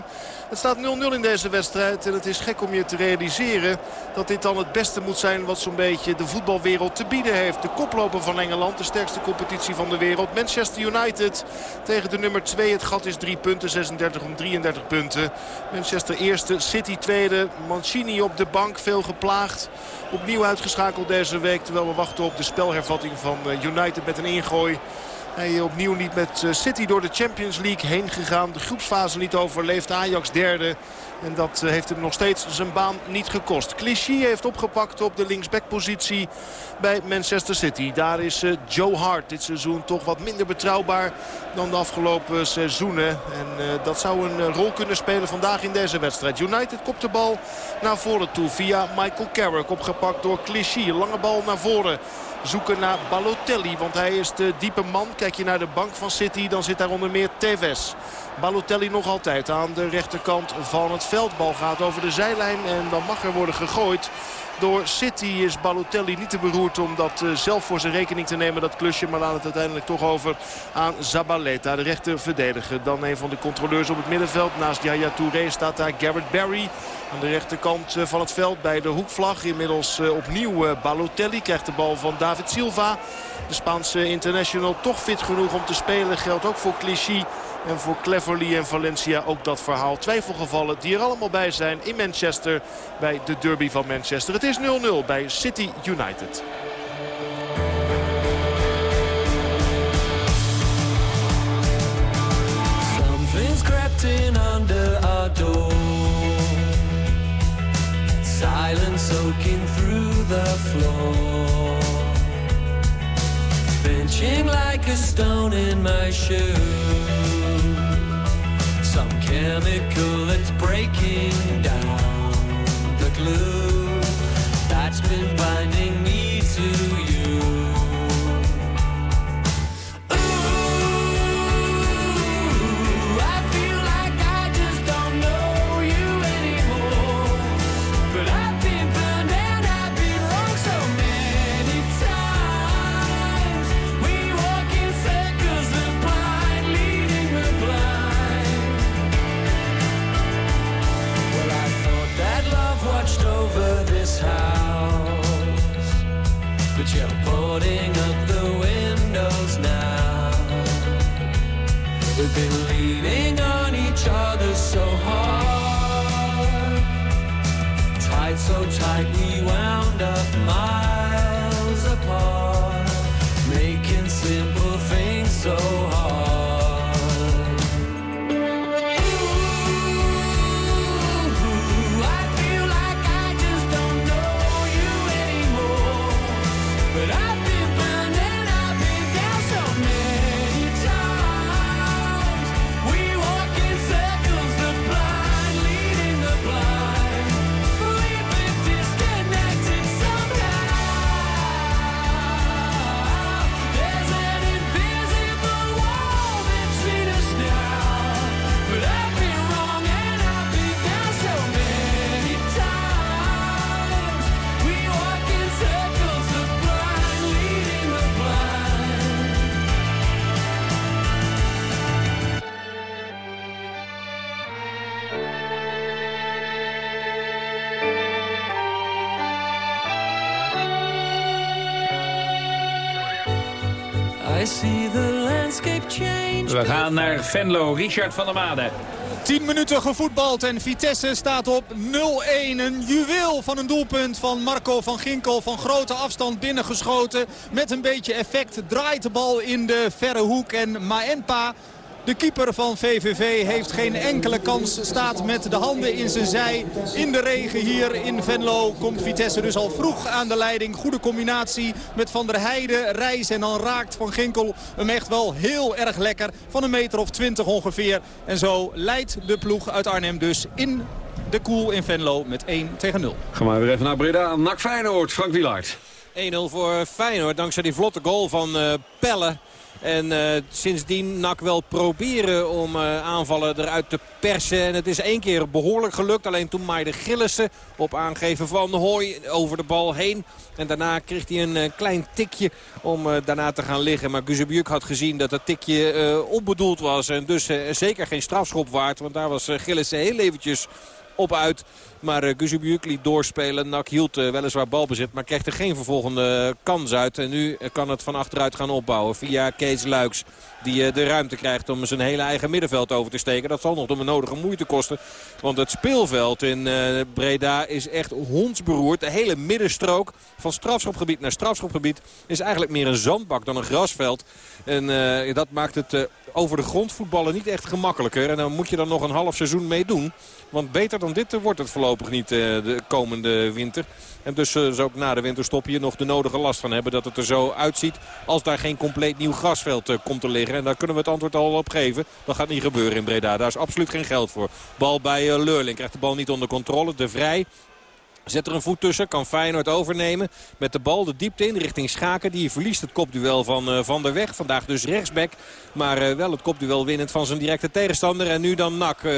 Het staat 0-0 in deze wedstrijd en het is gek om je te realiseren dat dit dan het beste moet zijn wat zo'n beetje de voetbalwereld te bieden heeft. De koploper van Engeland, de sterkste competitie van de wereld. Manchester United tegen de nummer 2. Het gat is 3 punten, 36 om 33 punten. Manchester eerste, City tweede. Mancini op de bank, veel geplaagd. Opnieuw uitgeschakeld deze week terwijl we wachten op de spelhervatting van eh, United met een ingooi. Hij opnieuw niet met eh, City door de Champions League heen gegaan. De groepsfase niet overleefd. Ajax derde. En dat eh, heeft hem nog steeds zijn baan niet gekost. Clichy heeft opgepakt op de linksbackpositie bij Manchester City. Daar is eh, Joe Hart dit seizoen toch wat minder betrouwbaar dan de afgelopen seizoenen. En dat zou een rol kunnen spelen vandaag in deze wedstrijd. United kopt de bal naar voren toe via Michael Carrick. Opgepakt door Clichy. Lange bal naar voren zoeken naar Balotelli. Want hij is de diepe man. Kijk je naar de bank van City, dan zit daar onder meer Tevez. Balotelli nog altijd aan de rechterkant van het veld. Bal gaat over de zijlijn en dan mag er worden gegooid. Door City is Balotelli niet te beroerd om dat uh, zelf voor zijn rekening te nemen, dat klusje. Maar laat het uiteindelijk toch over aan Zabaleta, de rechter verdediger. Dan een van de controleurs op het middenveld. Naast Yaya Touré staat daar Garrett Barry. Aan de rechterkant uh, van het veld bij de hoekvlag. Inmiddels uh, opnieuw Balotelli krijgt de bal van David Silva. De Spaanse international toch fit genoeg om te spelen. Geldt ook voor Clichy. En voor Cleverly en Valencia ook dat verhaal. Twijfelgevallen die er allemaal bij zijn in Manchester bij de derby van Manchester. Het is 0-0 bij City United.
In under our door Silence soaking through the floor Benching like a stone in my shoe some chemical that's breaking down the glue that's been binding We
gaan naar Venlo. Richard van der Made.
10 minuten gevoetbald en Vitesse staat op 0-1. Een juweel van een doelpunt van Marco van Ginkel. Van grote afstand binnengeschoten. Met een beetje effect draait de bal in de verre hoek. En Maenpa, de keeper van VVV, heeft geen enkele kans. Staat met de handen in zijn zij. In de regen hier in Venlo komt Vitesse dus al vroeg aan de leiding. Goede combinatie met Van der Heijden, Reis en dan raakt Van Ginkel hem echt wel heel erg lekker. Van een meter of twintig ongeveer. En zo leidt de ploeg uit Arnhem dus in de koel in Venlo met 1 tegen 0.
Gaan we weer even naar Breda. NAC Feyenoord, Frank Wielaert.
1-0 voor Feyenoord dankzij die vlotte goal van eh, Pelle. En eh, sindsdien NAC wel proberen om eh, aanvallen eruit te persen. En het is één keer behoorlijk gelukt. Alleen toen maaide Gillissen op aangeven van Hooi over de bal heen. En daarna kreeg hij een eh, klein tikje om daarna te gaan liggen. Maar Guzebjuk had gezien dat dat tikje onbedoeld was. En dus zeker geen strafschop waard. Want daar was Gillissen heel eventjes op uit. Maar uh, Guzebjuk liet doorspelen. Nak hield eh, weliswaar balbezit, maar kreeg er geen vervolgende kans uit. En nu eh, kan het van achteruit gaan opbouwen via Kees Luiks. Die eh, de ruimte krijgt om zijn hele eigen middenveld over te steken. Dat zal nog de nodige moeite kosten. Want het speelveld in eh, Breda is echt hondsberoerd. De hele middenstrook van strafschopgebied naar strafschopgebied is eigenlijk meer een zandbak dan een grasveld. En eh, dat maakt het eh, over de grond voetballen niet echt gemakkelijker. En dan moet je dan nog een half seizoen mee doen. Want beter dan dit eh, wordt het voorlopig niet eh, de komende winter. En dus ze ook na de winterstop hier nog de nodige last van hebben. Dat het er zo uitziet als daar geen compleet nieuw grasveld eh, komt te liggen. En daar kunnen we het antwoord al op geven. Dat gaat niet gebeuren in Breda. Daar is absoluut geen geld voor. Bal bij eh, Leurling. Krijgt de bal niet onder controle. De Vrij Zet er een voet tussen, kan Feyenoord overnemen. Met de bal de diepte in richting Schaken. Die verliest het kopduel van eh, Van der Weg. Vandaag dus rechtsback. Maar eh, wel het kopduel winnend van zijn directe tegenstander. En nu dan Nak. Eh,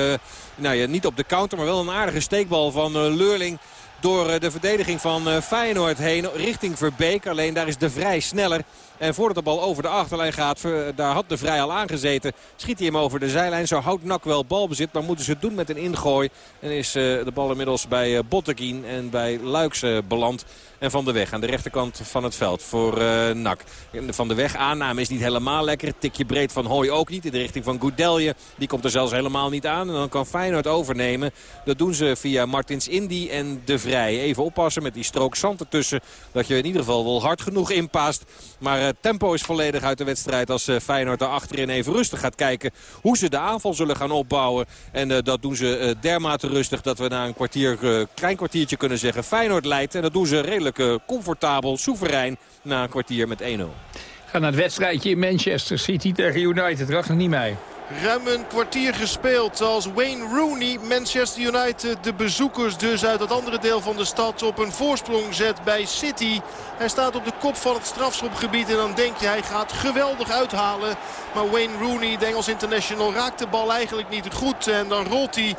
nou ja, niet op de counter, maar wel een aardige steekbal van Leurling door de verdediging van Feyenoord heen richting Verbeek. Alleen daar is de Vrij sneller. En voordat de bal over de achterlijn gaat, daar had de Vrij al aangezeten. Schiet hij hem over de zijlijn. Zo houdt Nak wel balbezit, maar moeten ze het doen met een ingooi. En is eh, de bal inmiddels bij eh, Botteguin en bij Luiks eh, beland. En Van de Weg aan de rechterkant van het veld voor Nak. Van de Weg aanname is niet helemaal lekker. Tikje breed van Hooi ook niet in de richting van Goudelje. Die komt er zelfs helemaal niet aan. En dan kan Feyenoord overnemen. Dat doen ze via Martins Indy en De Vrij. Even oppassen met die strook zand ertussen. Dat je in ieder geval wel hard genoeg inpaast. Maar tempo is volledig uit de wedstrijd als eh, Feyenoord daar achterin even rustig gaat kijken. Hoe ze de aanval zullen gaan opbouwen. En eh, dat doen ze eh, dermate rustig dat we na een kwartier, eh, klein kwartiertje kunnen zeggen Feyenoord leidt. En dat doen ze redelijk eh, comfortabel, soeverein na een kwartier met 1-0.
Ga naar het wedstrijdje in Manchester City tegen United. Racht nog niet mee.
Ruim een kwartier gespeeld als Wayne Rooney Manchester United de bezoekers dus uit het andere deel van de stad op een voorsprong zet bij City. Hij staat op de kop van het strafschopgebied en dan denk je hij gaat geweldig uithalen. Maar Wayne Rooney, de Engels international, raakt de bal eigenlijk niet goed. En dan rolt hij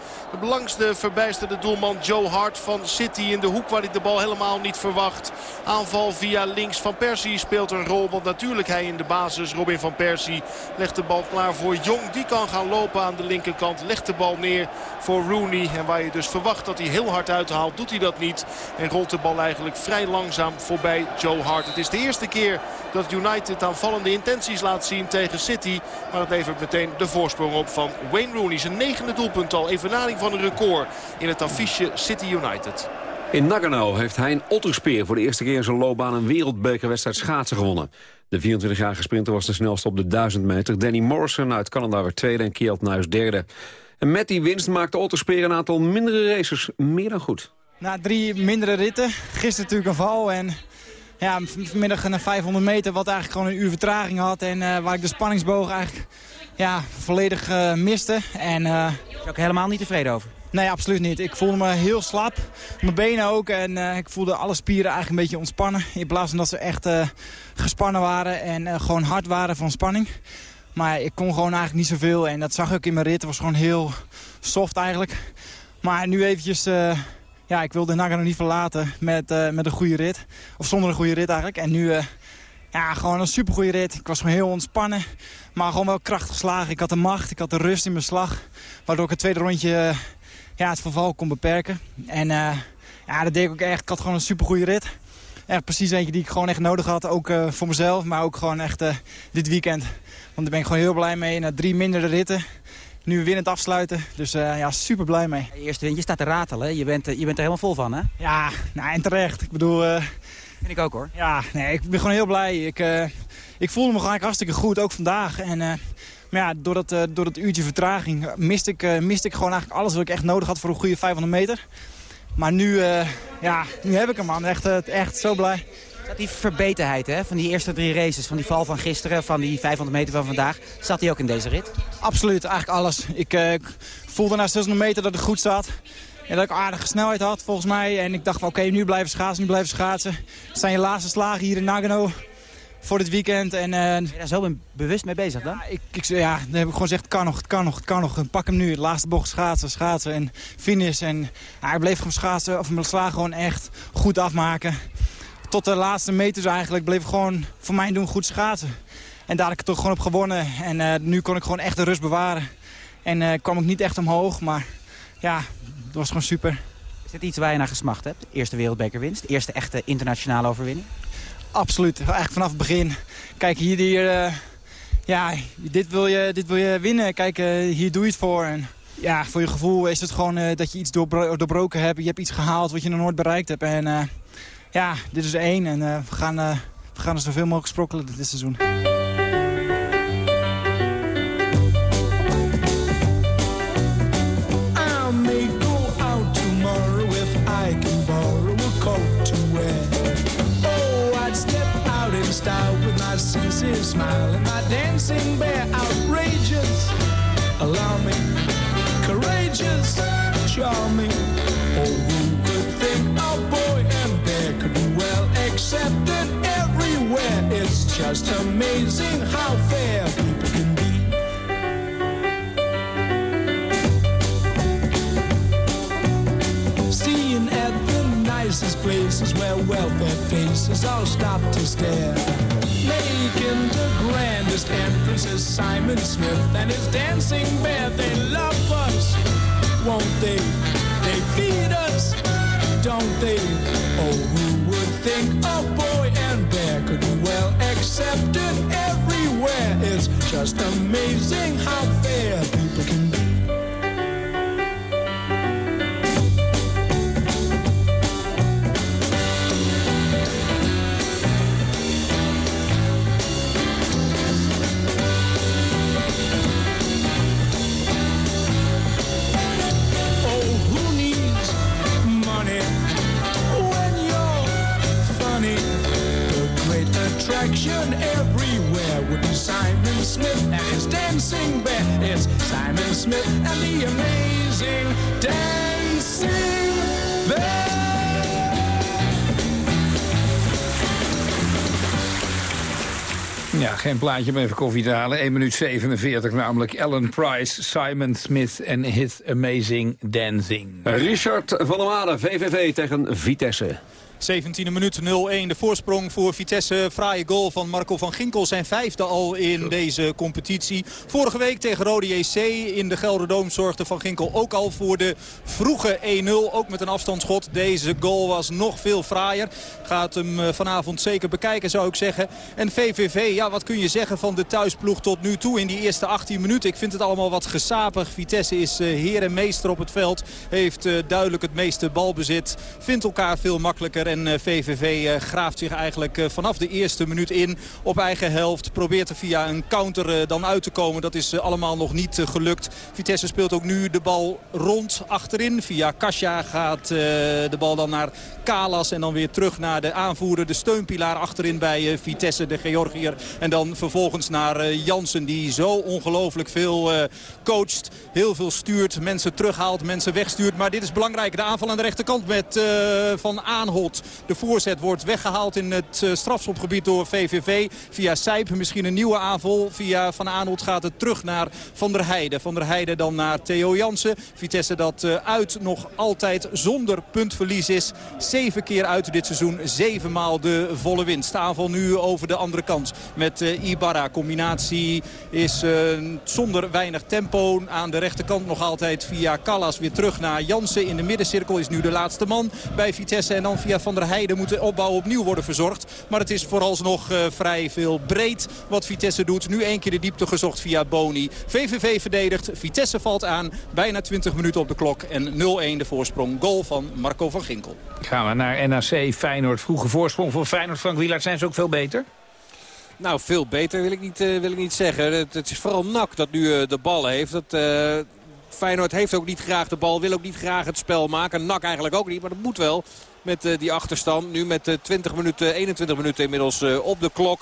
de verbijsterde doelman Joe Hart van City in de hoek waar hij de bal helemaal niet verwacht. Aanval via links van Persie speelt een rol. Want natuurlijk hij in de basis, Robin van Persie, legt de bal klaar voor Jong. Die kan gaan lopen aan de linkerkant. Legt de bal neer voor Rooney. En waar je dus verwacht dat hij heel hard uithaalt, doet hij dat niet. En rolt de bal eigenlijk vrij langzaam voorbij Joe Hart. Het is de eerste keer dat United aanvallende intenties laat zien tegen City. Maar dat levert meteen de voorsprong op van Wayne Rooney. Zijn negende doelpunt al. Evenaring van een record in het affiche City United.
In Nagano heeft Hein Otterspeer voor de eerste keer in zijn loopbaan een wereldbekerwedstrijd schaatsen gewonnen. De 24-jarige sprinter was de snelste op de 1000 meter. Danny Morrison uit Canada werd tweede en Kjeld Nuis derde. En met die winst maakte Otterspeer een aantal mindere races meer dan goed.
Na drie mindere ritten, gisteren natuurlijk een val en ja, vanmiddag een 500 meter wat eigenlijk gewoon een uur vertraging had. En eh, waar ik de spanningsboog eigenlijk ja, volledig eh, miste. En, uh,
je ook helemaal niet tevreden over?
Nee, absoluut niet. Ik voelde me heel slap. Mijn benen ook. En uh, ik voelde alle spieren eigenlijk een beetje ontspannen. In plaats van dat ze echt uh, gespannen waren en uh, gewoon hard waren van spanning. Maar ik kon gewoon eigenlijk niet zoveel. En dat zag ik in mijn rit. Het was gewoon heel soft eigenlijk. Maar nu eventjes... ja, ik wilde Nagano niet verlaten met, met een goede rit. Of zonder een goede rit eigenlijk. En nu... Ja, gewoon een supergoeie rit. Ik was gewoon heel ontspannen. Maar gewoon wel krachtig geslagen. Ik had de macht, ik had de rust in mijn slag. Waardoor ik het tweede rondje ja, het verval kon beperken. En uh, ja, dat deed ik ook echt. Ik had gewoon een supergoeie rit. Echt precies eentje die ik gewoon echt nodig had. Ook uh, voor mezelf, maar ook gewoon echt uh, dit weekend. Want daar ben ik gewoon heel blij mee. Na drie mindere ritten. Nu winnend afsluiten. Dus ja, super blij mee.
Eerste win, je staat te ratelen. Je bent, je bent er helemaal vol van, hè?
Ja, nou, en terecht. Ik bedoel...
Vind ik ook, hoor.
Ja, nee, ik ben gewoon heel blij. Ik, ik voelde me gewoon hartstikke goed, ook vandaag. En... Maar ja, door dat, uh, door dat uurtje vertraging miste ik, uh, miste ik gewoon eigenlijk alles wat ik echt nodig had voor een goede 500 meter. Maar nu, uh, ja, nu heb ik hem man. Echt, echt zo blij.
Die verbeterheid hè, van die eerste drie races, van die val van gisteren, van die 500 meter van vandaag, zat die ook in deze rit?
Absoluut, eigenlijk alles. Ik, ik voelde na 600 meter dat het goed zat. En dat ik aardige snelheid had volgens mij. En ik dacht van oké, okay, nu blijven schaatsen, nu blijven schaatsen. Het zijn je laatste slagen hier in Nagano. Voor dit weekend. En, ben
je daar zo bewust mee bezig dan?
Ja, ik, ik, ja, dan heb ik gewoon gezegd, het kan nog, het kan nog, het kan nog. En pak hem nu, de laatste bocht schaatsen, schaatsen en finish. En ja, ik bleef gewoon schaatsen, of mijn slag gewoon echt goed afmaken. Tot de laatste meters eigenlijk bleef ik gewoon voor mijn doen goed schaatsen. En daar heb ik het toch gewoon op gewonnen. En eh, nu kon ik gewoon echt de rust bewaren. En eh, kwam ik niet echt omhoog, maar ja, dat was gewoon super.
Is dit iets waar je naar gesmacht hebt? Eerste wereldbekerwinst, eerste echte internationale overwinning?
Absoluut, eigenlijk vanaf het begin. Kijk, hier, hier eh, ja, dit wil, je, dit wil je winnen. Kijk, eh, hier doe je het voor. En ja, voor je gevoel is het gewoon eh, dat je iets doorbro doorbroken hebt. Je hebt iets gehaald wat je nog nooit bereikt hebt. En ja, dit is één. En we, gaan, we gaan er zoveel mogelijk sprokkelen dit seizoen.
Smile and my dancing bear. Outrageous, alarming, courageous, charming. Oh, who could think a boy and bear could be well accepted everywhere? It's just amazing how fair people can be. Seeing at the nicest places where welfare faces all stop to stare. Making the grandest entrances, Simon Smith and his dancing bear. They love us, won't they? They feed us, don't they? Oh, who would think a boy and bear could be well accepted everywhere? It's just amazing how fair people can be.
Geen plaatje om even koffie te halen. 1 minuut 47 namelijk. Ellen Price, Simon Smith en His Amazing Dancing.
Richard van der Made, VVV tegen Vitesse.
17e minuut 0-1 de voorsprong voor Vitesse. Fraaie goal van Marco van Ginkel. Zijn vijfde al in deze competitie. Vorige week tegen Rode JC in de Gelderdoom zorgde Van Ginkel ook al voor de vroege 1-0. Ook met een afstandsschot. Deze goal was nog veel fraaier. Gaat hem eh, vanavond zeker bekijken zou ik zeggen. En VVV, ja wat kun je zeggen van de thuisploeg tot nu toe in die eerste 18 minuten. Ik vind het allemaal wat gesapig. Vitesse is eh, heer en meester op het veld. Heeft eh, duidelijk het meeste balbezit. Vindt elkaar veel makkelijker. En eh, VVV eh, graaft zich eigenlijk eh, vanaf de eerste minuut in op eigen helft. Probeert er via een counter eh, dan uit te komen. Dat is eh, allemaal nog niet eh, gelukt. Vitesse speelt ook nu de bal rond achterin. Via Kasia gaat eh, de bal dan naar Kalas. En dan weer terug naar de aanvoerder. De steunpilaar achterin bij eh, Vitesse, de Georgiër. En dan vervolgens naar eh, Jansen die zo ongelooflijk veel eh, coacht. Heel veel stuurt, mensen terughaalt, mensen wegstuurt. Maar dit is belangrijk. De aanval aan de rechterkant met eh, Van Aanholt. De voorzet wordt weggehaald in het eh, strafschopgebied door VVV. Via Sijp misschien een nieuwe aanval. Via Van Aanholt gaat het terug naar Van der Heijden. Van der Heijden dan naar Theo Jansen. Vitesse dat eh, uit nog altijd zonder puntverlies is. Zeven keer uit dit seizoen. Zevenmaal de volle winst. De aanval nu over de andere kant met eh, Ibarra. Combinatie is zonder weinig tempo. Aan de rechterkant nog altijd via Callas weer terug naar Jansen. In de middencirkel is nu de laatste man bij Vitesse. En dan via Van der Heijden moet de opbouw opnieuw worden verzorgd. Maar het is vooralsnog eh, vrij veel breed wat Vitesse doet. Nu één keer de diepte gezocht via Boni. VVV verdedigt. Vitesse valt aan. Bijna 20 minuten op de klok. En 0-1 de voorsprong. Goal van Marco van Ginkel.
Gaan we naar NAC Feyenoord. Vroege voorsprong voor Feyenoord. Frank Wielaert, zijn ze ook veel beter?
Nou, veel beter wil ik niet, eh, wil ik niet zeggen. Het, het is vooral NAC dat nu eh, de bal heeft. Dat, eh, Feyenoord heeft ook niet graag de bal, wil ook niet graag het spel maken. NAC eigenlijk ook niet, maar dat moet wel met eh, die achterstand. Nu met eh, 20 minuten, 21 minuten inmiddels eh, op de klok.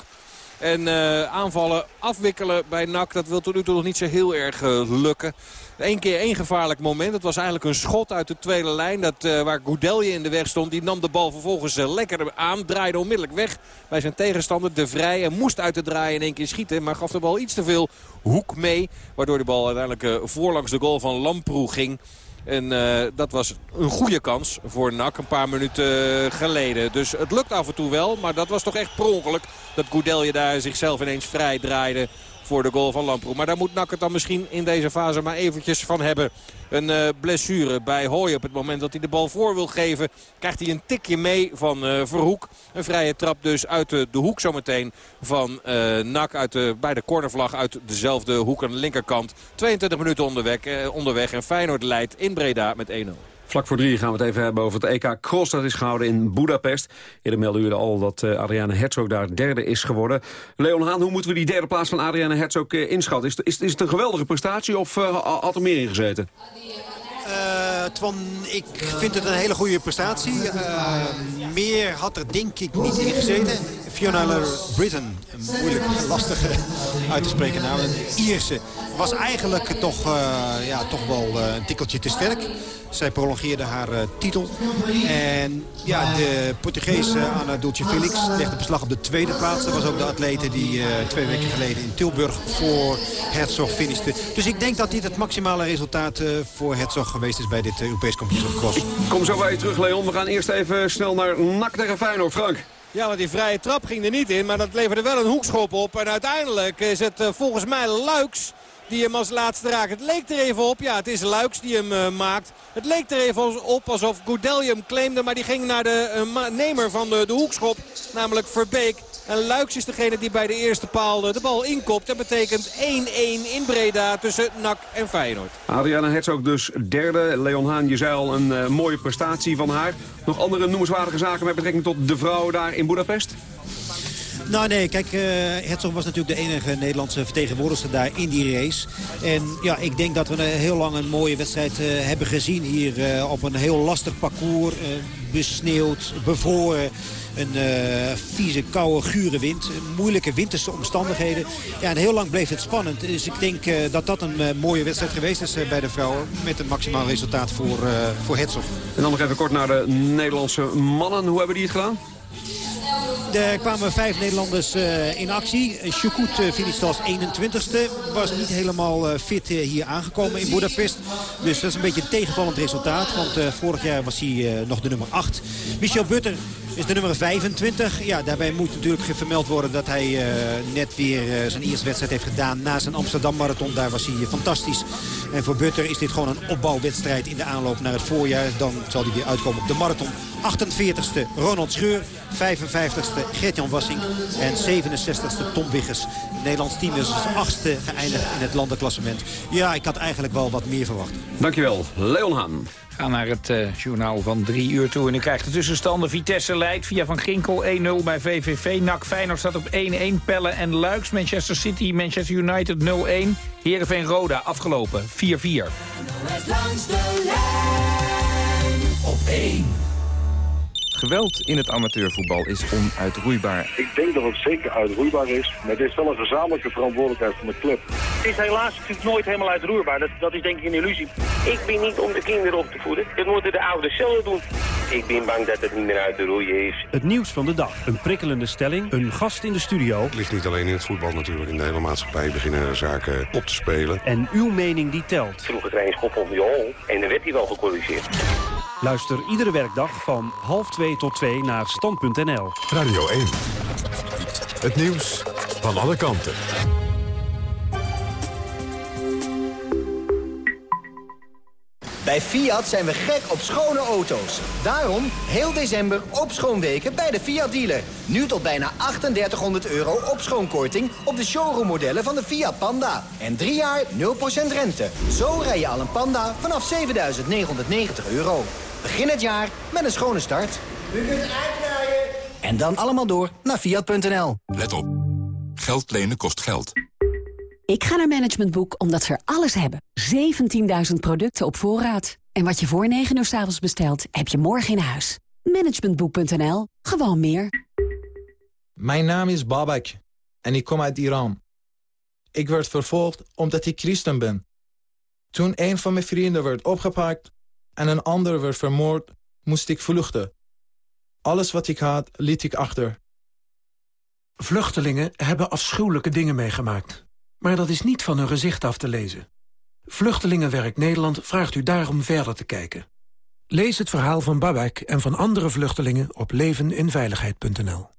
En eh, aanvallen, afwikkelen bij NAC, dat wil tot nu toe nog niet zo heel erg eh, lukken. Eén keer één gevaarlijk moment. Dat was eigenlijk een schot uit de tweede lijn. Dat, eh, waar Goudelje in de weg stond. Die nam de bal vervolgens eh, lekker aan. Draaide onmiddellijk weg bij zijn tegenstander De Vrij. En moest uit de draaien in één keer schieten. Maar gaf de bal iets te veel hoek mee. Waardoor de bal uiteindelijk eh, voorlangs de goal van Lamproe ging. En eh, dat was een goede kans voor NAC een paar minuten eh, geleden. Dus het lukt af en toe wel. Maar dat was toch echt per ongeluk dat Goudelje daar zichzelf ineens vrij draaide voor de goal van Lamproe. Maar daar moet NAC het dan misschien in deze fase maar eventjes van hebben. Een eh, blessure bij Hooi op het moment dat hij de bal voor wil geven. Krijgt hij een tikje mee van eh, Verhoek. Een vrije trap dus uit de, de hoek zometeen van eh NAC. Uit de, bij de cornervlag uit dezelfde hoek aan de linkerkant. 22 minuten onderweg, onderweg en Feyenoord leidt in Breda met 1-0.
Vlak voor drie gaan we het even hebben over het EK Cross. Dat is gehouden in Budapest. Eerder meldden jullie al dat uh, Ariane Herzog daar derde is geworden. Leon Haan, hoe moeten we die derde plaats van Ariane Herzog uh, inschatten? Is, is, is het een geweldige prestatie of uh, had er meer in gezeten?
Uh, Twan, ik vind het een hele goede prestatie. Uh, meer had er denk ik niet in gezeten. Fiona Britton, een moeilijk lastige uit te spreken naam, een Ierse, was eigenlijk toch, uh, ja, toch wel een tikkeltje te sterk. Zij prolongeerde haar titel. En ja, de Portugese Anna Dulce Felix legde beslag op de tweede plaats. Dat was ook de atlete die twee weken geleden in Tilburg voor Herzog finishte. Dus ik denk dat dit het maximale resultaat voor Herzog geweest is bij dit Europees kampioenschap cross.
Ik kom zo bij je terug, Leon. We gaan eerst even snel naar NAC tegen Feyenoord. Frank.
Ja, want die vrije trap ging er niet in. Maar dat leverde wel een hoekschop op. En uiteindelijk is het volgens mij Luiks die hem als laatste raakt. Het leek er even op. Ja, het is Luiks die hem uh, maakt. Het leek er even op alsof Goudelje hem claimde. Maar die ging naar de uh, nemer van de, de hoekschop. Namelijk Verbeek. En Luiks is degene die bij de eerste paal de bal inkopt. Dat betekent 1-1 in Breda tussen NAC en Feyenoord.
Adriana Herzog dus derde. Leon Haan, je zei al een uh, mooie prestatie van haar. Nog andere noemenswaardige zaken met betrekking tot de vrouw daar in Budapest?
Nou nee, kijk, uh, Herzog was natuurlijk de enige Nederlandse vertegenwoordigster daar in die race. En ja, ik denk dat we een heel lang een mooie wedstrijd uh, hebben gezien hier uh, op een heel lastig parcours. besneeuwd, bevroren. Een vieze, koude, gure wind. Moeilijke winterse omstandigheden. Ja, en heel lang bleef het spannend. Dus ik denk dat dat een mooie wedstrijd geweest is bij de vrouwen. Met een maximaal resultaat voor, voor Herzog.
En dan nog even kort naar de Nederlandse mannen. Hoe hebben die het gedaan?
Er kwamen vijf Nederlanders in actie. Shukut uh, finishte als 21ste. Was niet helemaal fit hier aangekomen in Budapest. Dus dat is een beetje een tegenvallend resultaat. Want vorig jaar was hij nog de nummer 8. Michel Butter is de nummer 25. Ja, daarbij moet natuurlijk vermeld worden dat hij net weer zijn eerste wedstrijd heeft gedaan. Na zijn Amsterdam Marathon, daar was hij fantastisch. En voor Butter is dit gewoon een opbouwwedstrijd in de aanloop naar het voorjaar. Dan zal hij weer uitkomen op de marathon. 48ste Ronald Scheur. 55ste Gert-Jan Wassing. En 67ste Tom Wiggers. Het Nederlands team is als achtste geëindigd in het landenklassement. Ja, ik had eigenlijk wel wat meer verwacht.
Dankjewel, Leon Haan.
Ga naar het uh, journaal van drie uur toe. En u krijgt de tussenstanden. Vitesse leidt via Van Ginkel 1-0 bij VVV. NAC Feyenoord staat op 1-1. Pelle en Luiks. Manchester City, Manchester United 0-1. Heerenveen Roda afgelopen 4-4.
Langs de lijn op 1.
Geweld in het amateurvoetbal is onuitroeibaar.
Ik denk dat het zeker uitroeibaar is, maar het is wel een gezamenlijke verantwoordelijkheid van de club.
Het is helaas het nooit helemaal uitroeibaar. Dat, dat is denk ik een illusie.
Ik ben niet om de kinderen op te voeden. Dat moeten de ouders zelf doen. Ik ben bang dat het niet meer uit te roeien is.
Het nieuws van de dag. Een prikkelende stelling. Een gast in de studio.
Het ligt niet alleen in het voetbal natuurlijk. In de hele maatschappij beginnen zaken op te spelen.
En uw mening die telt.
Vroeger kreeg je schop op je hol. En dan werd hij wel gecorrigeerd.
Luister iedere werkdag van half 2 tot 2 naar stand.nl.
Radio 1. Het nieuws van alle kanten.
Bij Fiat zijn we gek op schone auto's. Daarom heel december op schoonweken bij de Fiat dealer. Nu tot bijna 3800 euro op schoonkorting op de showroommodellen van de Fiat Panda. En drie jaar 0% rente. Zo rij je al een Panda vanaf 7990 euro. Begin het jaar met een schone start. U kunt uitrijden. En dan allemaal door naar Fiat.nl.
Let op. Geld lenen kost geld.
Ik ga naar Management Boek omdat ze er alles hebben. 17.000 producten op voorraad. En wat je voor 9 uur s avonds bestelt, heb je morgen in huis. Managementboek.nl. Gewoon meer.
Mijn naam is Babak.
en ik kom uit Iran. Ik werd vervolgd omdat ik christen ben. Toen een van mijn vrienden werd opgepakt en een ander werd vermoord, moest ik vluchten. Alles wat ik had, liet ik achter.
Vluchtelingen hebben afschuwelijke dingen meegemaakt. Maar dat is niet van hun gezicht af te lezen. Vluchtelingenwerk Nederland vraagt u daarom verder te kijken. Lees het verhaal van Babak en van andere vluchtelingen op leveninveiligheid.nl.